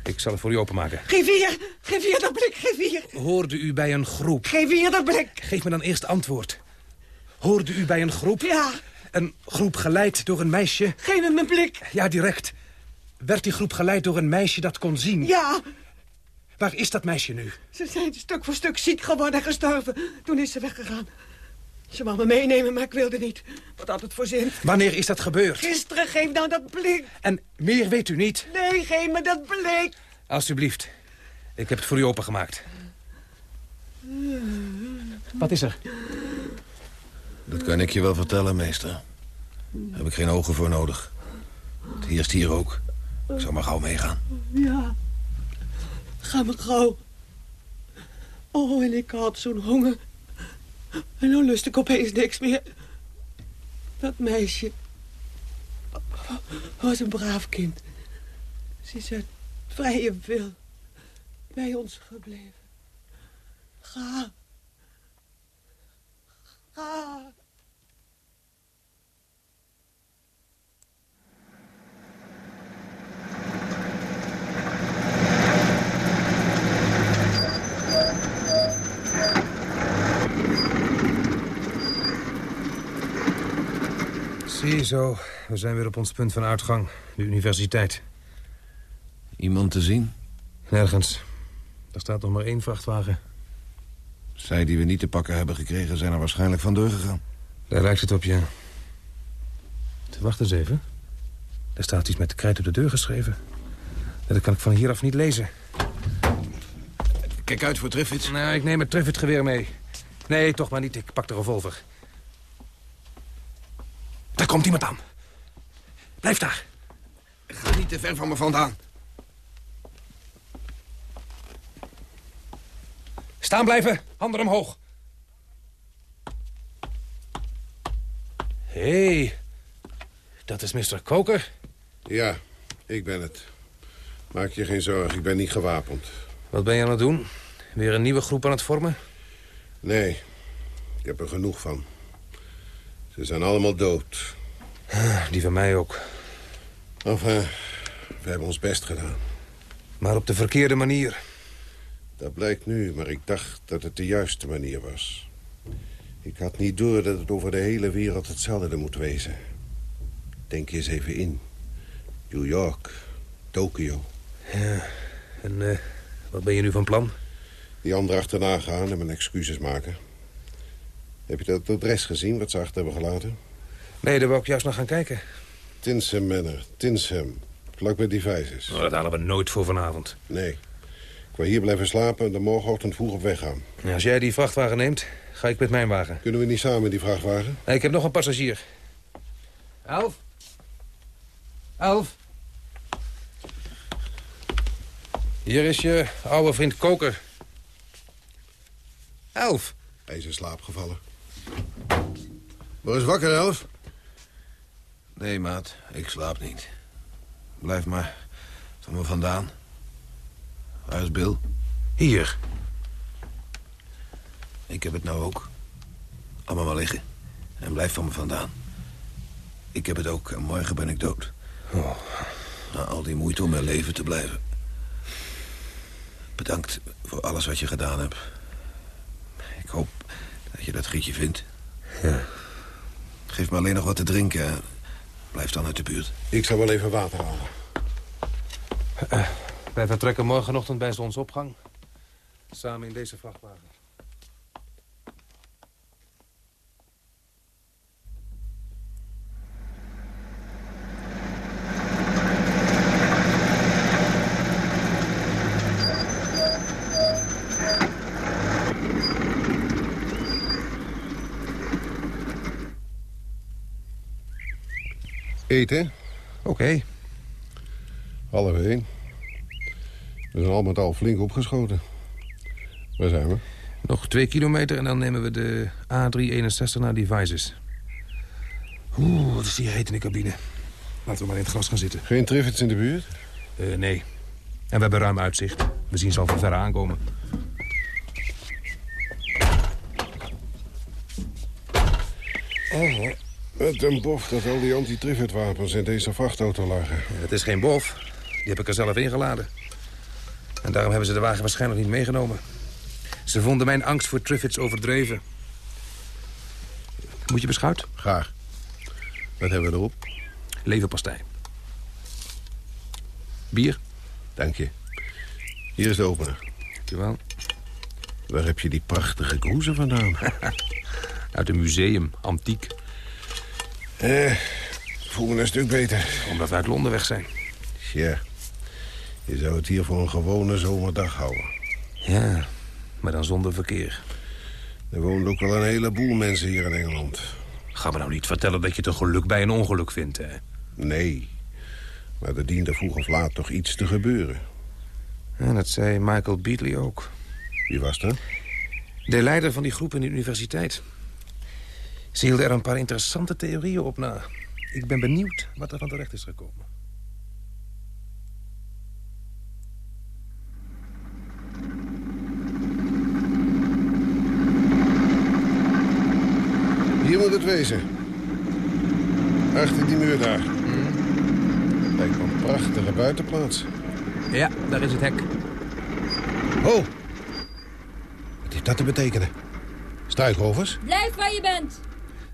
Ik zal het voor u openmaken. Geef hier. Geef hier dat blik. Geef hier. Hoorde u bij een groep? Geef hier dat blik. Geef me dan eerst antwoord. Hoorde u bij een groep? Ja. Een groep geleid door een meisje? Geef me mijn blik. Ja, direct. Werd die groep geleid door een meisje dat kon zien? Ja. Waar is dat meisje nu? Ze zijn stuk voor stuk ziek geworden en gestorven. Toen is ze weggegaan. Ze wou me meenemen, maar ik wilde niet. Wat had het voor zin? Wanneer is dat gebeurd? Gisteren, geef nou dat blik. En meer weet u niet? Nee, geef me dat blik. Alsjeblieft. Ik heb het voor u opengemaakt. Wat is er? Dat kan ik je wel vertellen, meester. Daar heb ik geen ogen voor nodig. Het heerst hier ook. Ik zou maar gauw meegaan. Ja. Ga maar gauw. Oh, en ik had zo'n honger. En nu lust ik opeens niks meer. Dat meisje was een braaf kind. Ze is uit vrije wil bij ons gebleven. Ga. Ga. Ziezo, we zijn weer op ons punt van uitgang. De universiteit. Iemand te zien? Nergens. Er staat nog maar één vrachtwagen. Zij die we niet te pakken hebben gekregen... zijn er waarschijnlijk vandoor gegaan. Daar lijkt het op, ja. Wacht eens even. Er staat iets met de krijt op de deur geschreven. Dat kan ik van hieraf niet lezen. Kijk uit voor Triffids. Nou, ik neem het Triffids geweer mee. Nee, toch maar niet. Ik pak de revolver. Daar komt iemand aan. Blijf daar. Ga niet te ver van me vandaan. Staan blijven. Handen omhoog. Hé, hey, dat is Mr. Koker. Ja, ik ben het. Maak je geen zorgen, ik ben niet gewapend. Wat ben je aan het doen? Weer een nieuwe groep aan het vormen? Nee, ik heb er genoeg van. Ze zijn allemaal dood. Die van mij ook. Enfin, we hebben ons best gedaan. Maar op de verkeerde manier. Dat blijkt nu, maar ik dacht dat het de juiste manier was. Ik had niet door dat het over de hele wereld hetzelfde moet wezen. Denk eens even in. New York, Tokio. Ja, en uh, wat ben je nu van plan? Die anderen achterna gaan en mijn excuses maken. Heb je dat adres gezien wat ze achter hebben gelaten? Nee, daar wou ik juist nog gaan kijken. Tinsem Manor, Tinsem. Vlak bij Devices. Oh, dat halen we nooit voor vanavond. Nee. Ik wil hier blijven slapen en dan morgenochtend vroeg op weg gaan. Ja, als jij die vrachtwagen neemt, ga ik met mijn wagen. Kunnen we niet samen in die vrachtwagen? Nee, ik heb nog een passagier. Elf? Elf? Hier is je oude vriend Koker. Elf? Hij is in slaap gevallen. Word eens wakker, Elf. Nee, maat. Ik slaap niet. Blijf maar van me vandaan. Waar is Bill? Hier. Ik heb het nou ook. Allemaal maar liggen. En blijf van me vandaan. Ik heb het ook en morgen ben ik dood. Oh. Na al die moeite om mijn leven te blijven. Bedankt voor alles wat je gedaan hebt. Dat je dat gietje vindt. Ja. Geef me alleen nog wat te drinken. Blijf dan uit de buurt. Ik zal wel even water halen. Uh, wij vertrekken morgenochtend bij zonsopgang. Samen in deze vrachtwagen. Eten? Oké. Okay. Half één. We zijn al met al flink opgeschoten. Waar zijn we? Nog twee kilometer en dan nemen we de A361 naar Devices. Oeh, wat is die heet in de cabine. Laten we maar in het gras gaan zitten. Geen triffids in de buurt? Uh, nee. En we hebben ruim uitzicht. We zien ze al van ver aankomen. Oh, wat een bof dat al die anti-triffid-wapens in deze vrachtauto lagen. Ja, het is geen bof. Die heb ik er zelf ingeladen. En daarom hebben ze de wagen waarschijnlijk niet meegenomen. Ze vonden mijn angst voor Triffids overdreven. Moet je beschuit? Graag. Wat hebben we erop? Leverpastei. Bier? Dank je. Hier is de opener. Dankjewel. Waar heb je die prachtige kroezen vandaan? <laughs> Uit een museum, antiek. Eh, voel me een stuk beter. Omdat we uit Londen weg zijn. Ja. Je zou het hier voor een gewone zomerdag houden. Ja, maar dan zonder verkeer. Er woont ook wel een heleboel mensen hier in Engeland. Ga me nou niet vertellen dat je het geluk bij een ongeluk vindt, hè? Nee. Maar er diende vroeg of laat toch iets te gebeuren. En dat zei Michael Beatley ook. Wie was dat? De leider van die groep in de universiteit. Ze hielden er een paar interessante theorieën op na. Ik ben benieuwd wat er van terecht is gekomen. Hier moet het wezen. Achter die muur daar. Mm. Lijkt me een prachtige buitenplaats. Ja, daar is het hek. Oh! Wat heeft dat te betekenen? Struikrovers? Blijf waar je bent.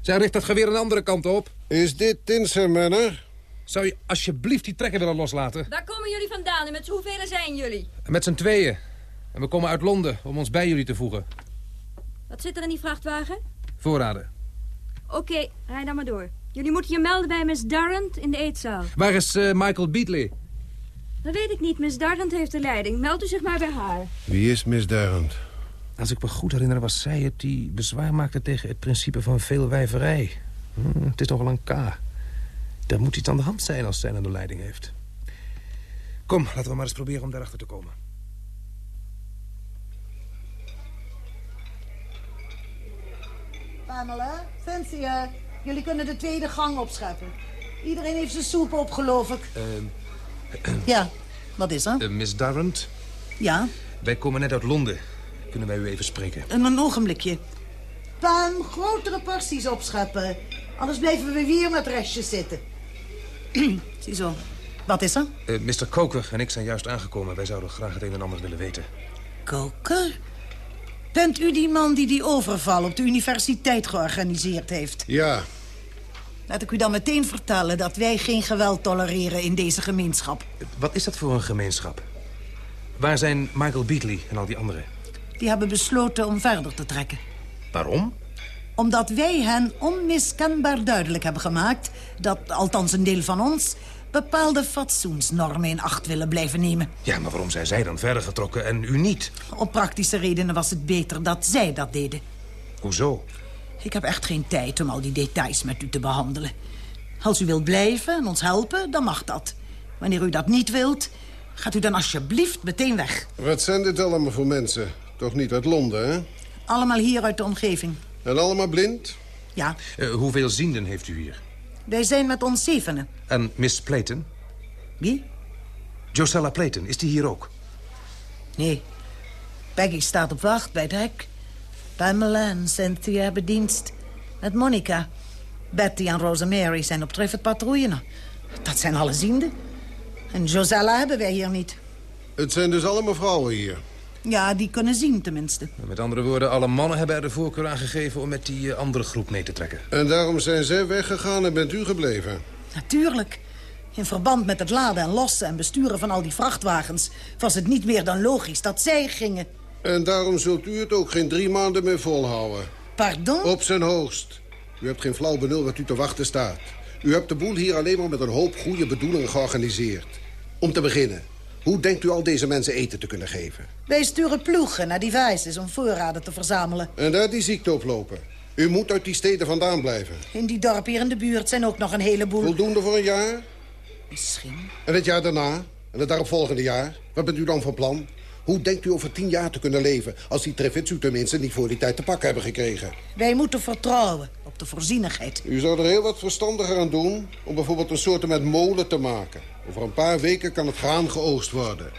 Zij richt dat geweer een andere kant op. Is dit Tinser Manor? Zou je alsjeblieft die trekker willen loslaten? Waar komen jullie vandaan en met hoeveel zijn jullie? Met z'n tweeën. En we komen uit Londen om ons bij jullie te voegen. Wat zit er in die vrachtwagen? Voorraden. Oké, okay, rij dan maar door. Jullie moeten je melden bij Miss Darrant in de eetzaal. Waar is uh, Michael Beatley? Dat weet ik niet. Miss Darrant heeft de leiding. Meld u zich maar bij haar. Wie is Miss Darrant? Als ik me goed herinner was zij het die bezwaar maakte tegen het principe van veelwijverij. Hm, het is toch wel een K. Er moet iets aan de hand zijn als zij aan de leiding heeft. Kom, laten we maar eens proberen om daarachter te komen. Pamela, Cynthia, jullie kunnen de tweede gang opscheppen. Iedereen heeft zijn soep op, geloof ik. Uh, ja, wat is er? Uh, Miss Darrant? Ja? Wij komen net uit Londen. Kunnen wij u even spreken? En een ogenblikje. Pam, grotere porties opscheppen. Anders blijven we weer met restjes zitten. <clears throat> Ziezo. Wat is er? Uh, Mr. Koker en ik zijn juist aangekomen. Wij zouden graag het een en ander willen weten. Koker? Bent u die man die die overval op de universiteit georganiseerd heeft? Ja. Laat ik u dan meteen vertellen dat wij geen geweld tolereren in deze gemeenschap. Wat is dat voor een gemeenschap? Waar zijn Michael Beatley en al die anderen? Die hebben besloten om verder te trekken. Waarom? Omdat wij hen onmiskenbaar duidelijk hebben gemaakt... dat, althans een deel van ons, bepaalde fatsoensnormen in acht willen blijven nemen. Ja, maar waarom zijn zij dan verder getrokken en u niet? Om praktische redenen was het beter dat zij dat deden. Hoezo? Ik heb echt geen tijd om al die details met u te behandelen. Als u wilt blijven en ons helpen, dan mag dat. Wanneer u dat niet wilt, gaat u dan alsjeblieft meteen weg. Wat zijn dit allemaal voor mensen? Toch niet uit Londen, hè? Allemaal hier uit de omgeving. En allemaal blind? Ja. Uh, hoeveel zienden heeft u hier? Wij zijn met ons zevenen. En Miss Playton? Wie? Josella Playton, is die hier ook? Nee. Peggy staat op wacht bij het hek. Pamela en Cynthia hebben dienst met Monica. Betty en Rosemary zijn op Trifford patrouille. Dat zijn alle zienden. En Josella hebben wij hier niet. Het zijn dus allemaal vrouwen hier? Ja, die kunnen zien tenminste. Met andere woorden, alle mannen hebben er de voorkeur aan gegeven... om met die uh, andere groep mee te trekken. En daarom zijn zij weggegaan en bent u gebleven? Natuurlijk. In verband met het laden en lossen en besturen van al die vrachtwagens... was het niet meer dan logisch dat zij gingen. En daarom zult u het ook geen drie maanden meer volhouden. Pardon? Op zijn hoogst. U hebt geen flauw benul wat u te wachten staat. U hebt de boel hier alleen maar met een hoop goede bedoelingen georganiseerd. Om te beginnen, hoe denkt u al deze mensen eten te kunnen geven? Wij sturen ploegen naar devices om voorraden te verzamelen. En daar die ziekte oplopen. U moet uit die steden vandaan blijven. In die dorpen hier in de buurt zijn ook nog een heleboel... Voldoende voor een jaar? Misschien. En het jaar daarna? En het daaropvolgende jaar? Wat bent u dan van plan? Hoe denkt u over tien jaar te kunnen leven... als die Treffits u tenminste niet voor die tijd te pakken hebben gekregen? Wij moeten vertrouwen op de voorzienigheid. U zou er heel wat verstandiger aan doen... om bijvoorbeeld een soort met molen te maken. Over een paar weken kan het graan geoogst worden.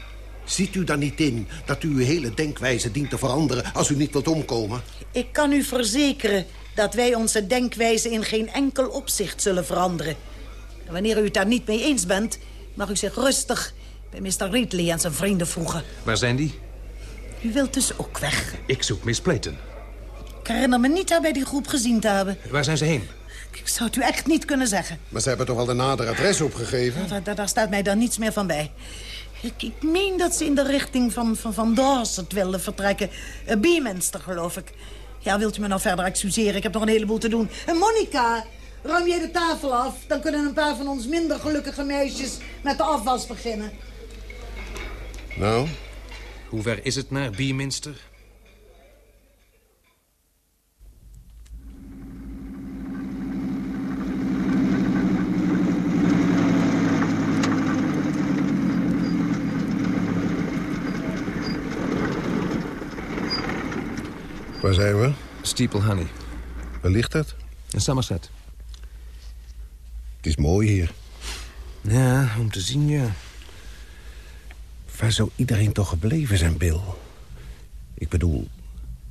Ziet u dan niet in dat u uw hele denkwijze dient te veranderen... als u niet wilt omkomen? Ik kan u verzekeren dat wij onze denkwijze in geen enkel opzicht zullen veranderen. En wanneer u het daar niet mee eens bent... mag u zich rustig bij Mr. Ridley en zijn vrienden voegen. Waar zijn die? U wilt dus ook weg. Ik zoek Miss Playton. Ik herinner me niet haar bij die groep gezien te hebben. Waar zijn ze heen? Ik zou het u echt niet kunnen zeggen. Maar ze hebben toch wel de nader adres opgegeven? Daar, daar, daar staat mij dan niets meer van bij. Ik, ik meen dat ze in de richting van Van, van Dorset wilden vertrekken. Beeminster, geloof ik. Ja, wilt u me nou verder excuseren? Ik heb nog een heleboel te doen. En Monica, ruim jij de tafel af? Dan kunnen een paar van ons minder gelukkige meisjes met de afwas beginnen. Nou? Hoe ver is het naar Beeminster? Waar zijn we? Steeple Honey. Waar ligt dat? In Somerset. Het is mooi hier. Ja, om te zien, ja. Waar zou iedereen toch gebleven zijn, Bill? Ik bedoel,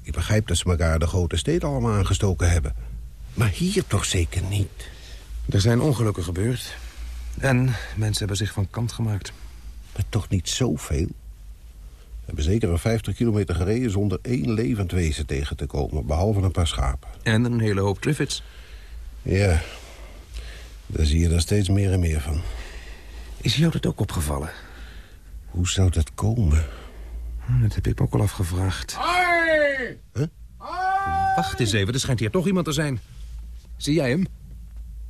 ik begrijp dat ze elkaar de grote steden allemaal aangestoken hebben. Maar hier toch zeker niet? Er zijn ongelukken gebeurd. En mensen hebben zich van kant gemaakt. Maar toch niet zoveel? We hebben zeker een 50 kilometer gereden zonder één levend wezen tegen te komen. Behalve een paar schapen. En een hele hoop Triffids. Ja, daar zie je er steeds meer en meer van. Is jou dat ook opgevallen? Hoe zou dat komen? Hm, Dat heb ik me ook al afgevraagd. Hoi! Huh? Wacht eens even, er schijnt hier toch iemand te zijn. Zie jij hem?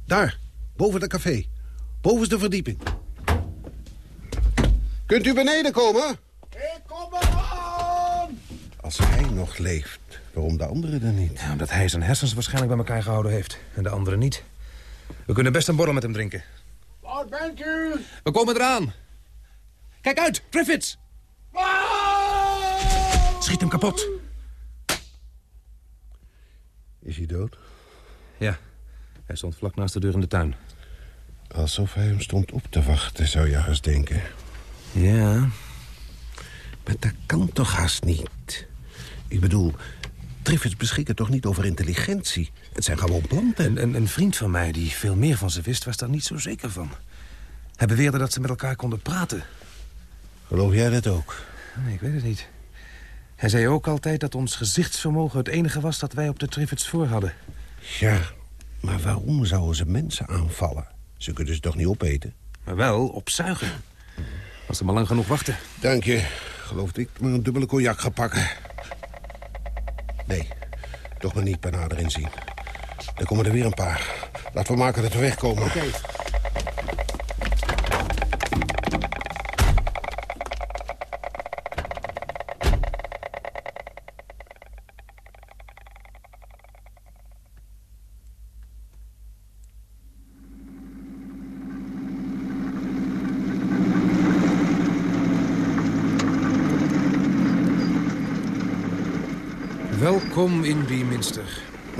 Daar, boven het café. Bovenste verdieping. Kunt u beneden komen? Ik kom eraan! Als hij nog leeft, waarom de anderen dan niet? Ja, omdat hij zijn hersens waarschijnlijk bij elkaar gehouden heeft. En de anderen niet. We kunnen best een borrel met hem drinken. Waar bent u? We komen eraan. Kijk uit, Triffids! Schiet hem kapot. Is hij dood? Ja, hij stond vlak naast de deur in de tuin. Alsof hij hem stond op te wachten, zou je haast denken. Ja. Maar dat kan toch haast niet? Ik bedoel, Triffids beschikken toch niet over intelligentie? Het zijn gewoon planten. Een, een, een vriend van mij die veel meer van ze wist, was daar niet zo zeker van. Hij beweerde dat ze met elkaar konden praten. Geloof jij dat ook? Nee, ik weet het niet. Hij zei ook altijd dat ons gezichtsvermogen het enige was dat wij op de Triffids voor hadden. Ja, maar waarom zouden ze mensen aanvallen? Ze kunnen ze toch niet opeten? Maar wel opzuigen. Als ze maar lang genoeg wachten. Dank je. Geloof ik maar een dubbele cognac ga pakken. Nee, toch maar niet bij nader inzien. Er komen er weer een paar. Laten we maken dat we wegkomen. Oké.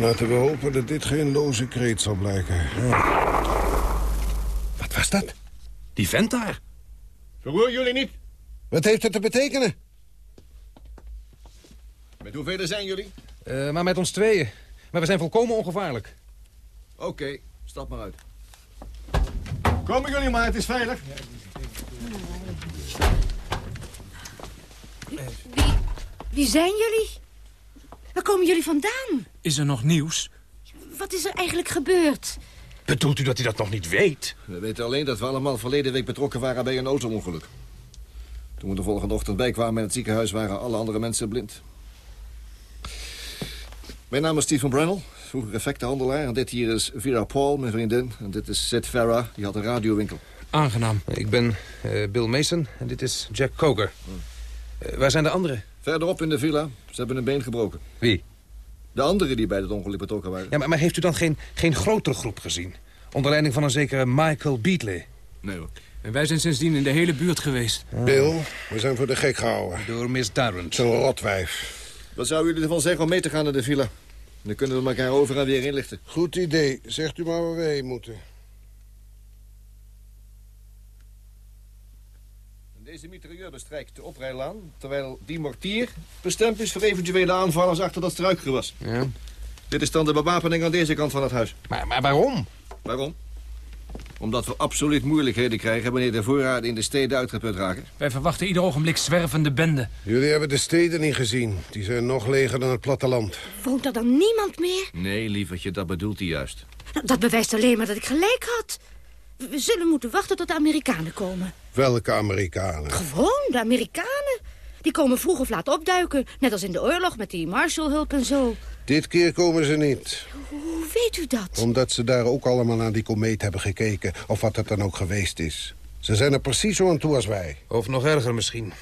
Laten we hopen dat dit geen loze kreet zal blijken. Wat was dat? Die vent daar. Verroer jullie niet. Wat heeft het te betekenen? Met hoeveel zijn jullie? Eh, maar met ons tweeën. Maar we zijn volkomen ongevaarlijk. Oké, stap maar uit. Komen jullie maar, het is veilig. Wie, wie zijn jullie? Waar komen jullie vandaan? Is er nog nieuws? Wat is er eigenlijk gebeurd? Bedoelt u dat hij dat nog niet weet? We weten alleen dat we allemaal verleden week betrokken waren bij een auto-ongeluk. Toen we de volgende ochtend bijkwamen in het ziekenhuis... waren alle andere mensen blind. Mijn naam is Stephen Brennel, vroeger effectenhandelaar. En dit hier is Vera Paul, mijn vriendin. En dit is Sid Farah, die had een radiowinkel. Aangenaam. Ik ben eh, Bill Mason en dit is Jack Coger. Eh, waar zijn de anderen? Verderop in de villa. Ze hebben een been gebroken. Wie? De anderen die bij het ongeluk betrokken waren. Ja, maar, maar heeft u dan geen, geen grotere groep gezien? Onder leiding van een zekere Michael Beatley. Nee hoor. En wij zijn sindsdien in de hele buurt geweest. Bill, we zijn voor de gek gehouden. Door Miss Durrant. Zo'n rotwijf. Wat zouden jullie ervan zeggen om mee te gaan naar de villa? Dan kunnen we elkaar over en weer inlichten. Goed idee. Zegt u maar waar we heen moeten. Deze mitrailleur bestrijkt de oprijlaan... terwijl die mortier bestemd is voor eventuele aanvallers achter dat struikgewas. Ja. Dit is dan de bewapening aan deze kant van het huis. Maar, maar waarom? Waarom? Omdat we absoluut moeilijkheden krijgen... wanneer de voorraden in de steden uitgeput raken. Wij verwachten ieder ogenblik zwervende benden. Jullie hebben de steden niet gezien. Die zijn nog leger dan het platteland. Woont er dan niemand meer? Nee, lievertje, dat bedoelt hij juist. Nou, dat bewijst alleen maar dat ik gelijk had. We- zullen moeten wachten tot de Amerikanen komen. Welke Amerikanen? Gewoon, de Amerikanen. Die komen vroeg of laat opduiken. Net als in de oorlog met die Marshallhulp en zo. Dit keer komen ze niet. Hoe weet u dat? Omdat ze daar ook allemaal naar die komeet hebben gekeken. Of wat het dan ook geweest is. Ze zijn er precies zo aan toe als wij. Of nog erger misschien.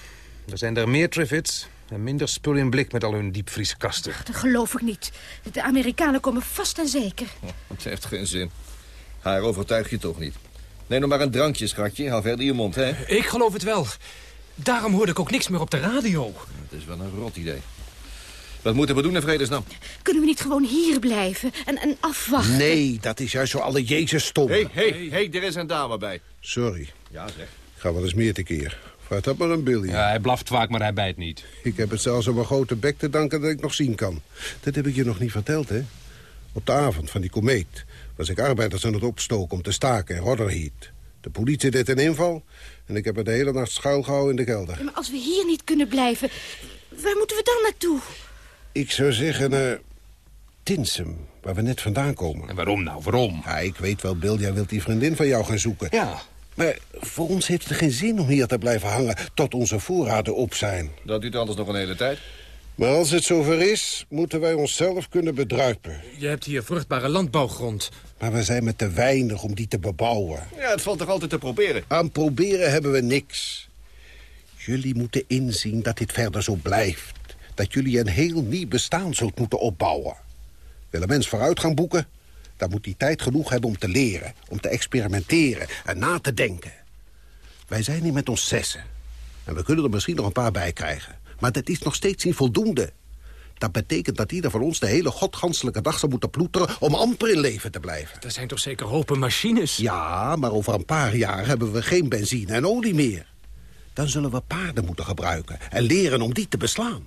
Er zijn er meer Triffids en minder spul in blik met al hun diepvrieskasten. Dat geloof ik niet. De Amerikanen komen vast en zeker. Het heeft geen zin. Haar overtuig je toch niet. Neem nog maar een drankje, schatje. Hou verder je mond, hè? Ik geloof het wel. Daarom hoorde ik ook niks meer op de radio. Het is wel een rot idee. Wat moeten we doen in vredesnaam? Kunnen we niet gewoon hier blijven en, en afwachten? Nee, dat is juist zo alle Jezus stom. Hé, hé, hé, er is een dame bij. Sorry. Ja, zeg. Ik ga wel eens meer tekeer. Vaart dat maar een Billy. Ja, hij blaft vaak, maar hij bijt niet. Ik heb het zelfs aan mijn grote bek te danken dat ik nog zien kan. Dat heb ik je nog niet verteld, hè? Op de avond van die komeet was ik arbeiders aan het opstoken om te staken in Rotherheat. De politie deed een inval en ik heb er de hele nacht schuilgehouden in de kelder. Maar als we hier niet kunnen blijven, waar moeten we dan naartoe? Ik zou zeggen naar Tinsum, waar we net vandaan komen. En waarom nou, waarom? Ja, ik weet wel, Bill, jij wilt die vriendin van jou gaan zoeken. Ja. Maar voor ons heeft het geen zin om hier te blijven hangen tot onze voorraden op zijn. Dat duurt anders nog een hele tijd. Maar als het zover is, moeten wij onszelf kunnen bedruipen. Je hebt hier vruchtbare landbouwgrond. Maar we zijn met te weinig om die te bebouwen. Ja, het valt toch altijd te proberen. Aan proberen hebben we niks. Jullie moeten inzien dat dit verder zo blijft. Dat jullie een heel nieuw bestaan zult moeten opbouwen. Wil een mens vooruitgang boeken, dan moet hij tijd genoeg hebben om te leren. Om te experimenteren en na te denken. Wij zijn hier met ons zessen. En we kunnen er misschien nog een paar bij krijgen. Maar dat is nog steeds niet voldoende. Dat betekent dat ieder van ons de hele godganselijke dag zou moeten ploeteren... om amper in leven te blijven. Er zijn toch zeker hopen machines? Ja, maar over een paar jaar hebben we geen benzine en olie meer. Dan zullen we paarden moeten gebruiken en leren om die te beslaan.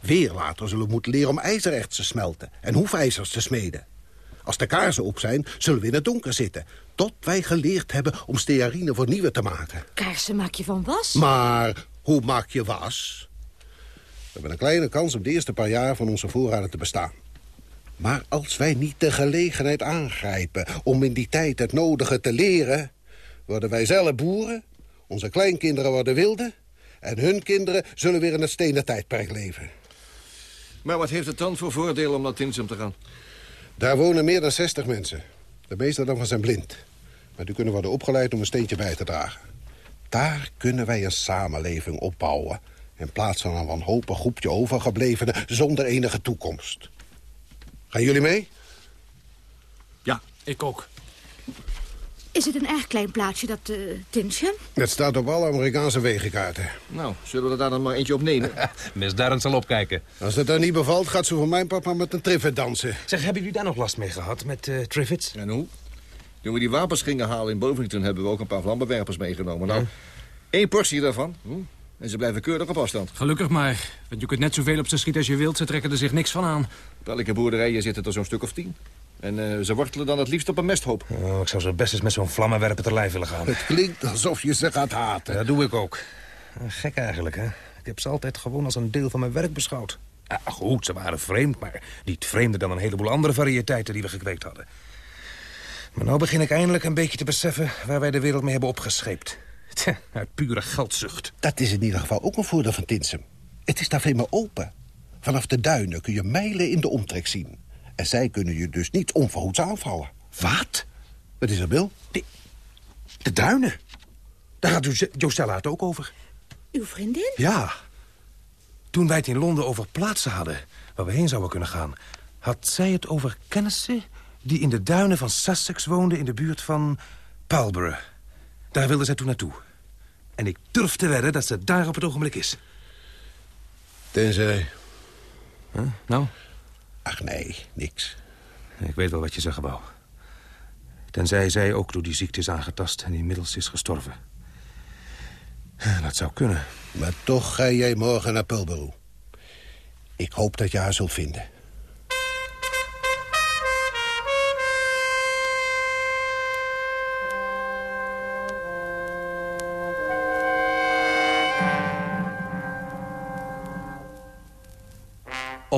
Weer later zullen we moeten leren om ijzererts te smelten en hoefijzers te smeden. Als de kaarsen op zijn, zullen we in het donker zitten... tot wij geleerd hebben om stearine voor nieuwe te maken. Kaarsen maak je van was? Maar hoe maak je was? We hebben een kleine kans om de eerste paar jaar van onze voorraden te bestaan. Maar als wij niet de gelegenheid aangrijpen om in die tijd het nodige te leren... worden wij zelf boeren, onze kleinkinderen worden wilden... en hun kinderen zullen weer in het stenen tijdperk leven. Maar wat heeft het dan voor voordeel om naar Tinsum te gaan? Daar wonen meer dan 60 mensen. De meeste daarvan zijn blind. Maar die kunnen worden opgeleid om een steentje bij te dragen. Daar kunnen wij een samenleving opbouwen... in plaats van een wanhopig groepje overgeblevenen zonder enige toekomst. Gaan jullie mee? Ja, ik ook. Is het een erg klein plaatsje, dat uh, Tinsje? Het staat op alle Amerikaanse wegenkaarten. Nou, zullen we er daar dan maar eentje op nemen? <laughs> Miss Darren zal opkijken. Als het daar niet bevalt, gaat ze voor mijn papa met een triffet dansen. Zeg, hebben jullie daar nog last mee gehad met uh, Triffids? En hoe? Toen we die wapens gingen halen in Bovington... hebben we ook een paar vlambewerpers meegenomen. Nou, één portie daarvan. Hm? En ze blijven keurig op afstand. Gelukkig maar. Want je kunt net zoveel op ze schieten als je wilt. Ze trekken er zich niks van aan. Op elke boerderijen zitten er zo'n stuk of tien. En uh, ze wortelen dan het liefst op een mesthoop. Oh, ik zou zo best eens met zo'n vlammenwerper ter lijf willen gaan. Het klinkt alsof je ze gaat haten. Ja, dat doe ik ook. Gek eigenlijk, hè? Ik heb ze altijd gewoon als een deel van mijn werk beschouwd. Ja, goed, ze waren vreemd, maar niet vreemder dan een heleboel andere variëteiten die we gekweekt hadden. Maar nou begin ik eindelijk een beetje te beseffen... waar wij de wereld mee hebben opgescheept. Tja, uit pure geldzucht. Dat is in ieder geval ook een voordeel van Tinsum. Het is daar veel meer open. Vanaf de duinen kun je mijlen in de omtrek zien. En zij kunnen je dus niet onverhoeds aanvallen. Wat? Wat is er, Bill? De, de duinen. Daar gaat Jo- Josella het ook over. Uw vriendin? Ja. Toen wij het in Londen over plaatsen hadden... waar we heen zouden kunnen gaan... had zij het over kennissen die in de duinen van Sussex woonden... in de buurt van Palborough. Daar wilde zij toen naartoe. En ik durf te wedden dat ze daar op het ogenblik is. Tenzij... Nou? Ach nee, niks. Ik weet wel wat je zeggen wou. Tenzij zij ook door die ziekte is aangetast en inmiddels is gestorven. Dat zou kunnen. Maar toch ga jij morgen naar Pulborough. Ik hoop dat je haar zult vinden.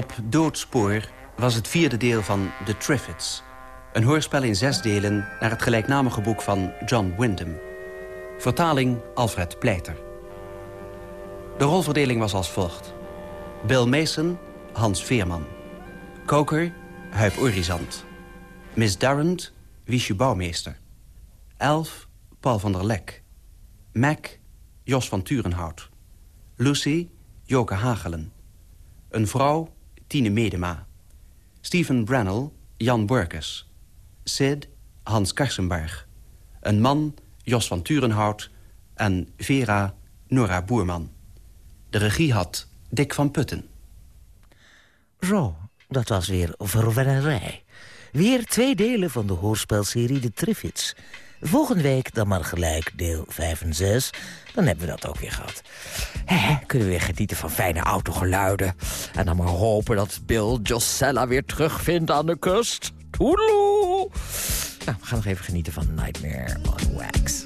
Op Doodspoor was het vierde deel van The Triffids. Een hoorspel in zes delen naar het gelijknamige boek van John Wyndham. Vertaling Alfred Pleiter. De rolverdeling was als volgt. Bill Mason, Hans Veerman. Koker, Huip Orizant. Miss Darrant, Wiesje Bouwmeester. Elf, Paul van der Lek. Mac, Jos van Turenhout. Lucy, Joke Hagelen. Een vrouw, Tine Medema. Stephen Brannell, Jan Borkes. Sid, Hans Karsenberg. Een man, Jos van Turenhout. En Vera, Nora Boerman. De regie had Dick van Putten. Zo, dat was weer verwennerij. Weer twee delen van de hoorspelserie De Triffids. Volgende week dan maar gelijk deel 5 en 6. Dan hebben we dat ook weer gehad. Kunnen we weer genieten van fijne autogeluiden. En dan maar hopen dat Bill Josella weer terugvindt aan de kust. Toedeloe! Nou, we gaan nog even genieten van Nightmare on Wax.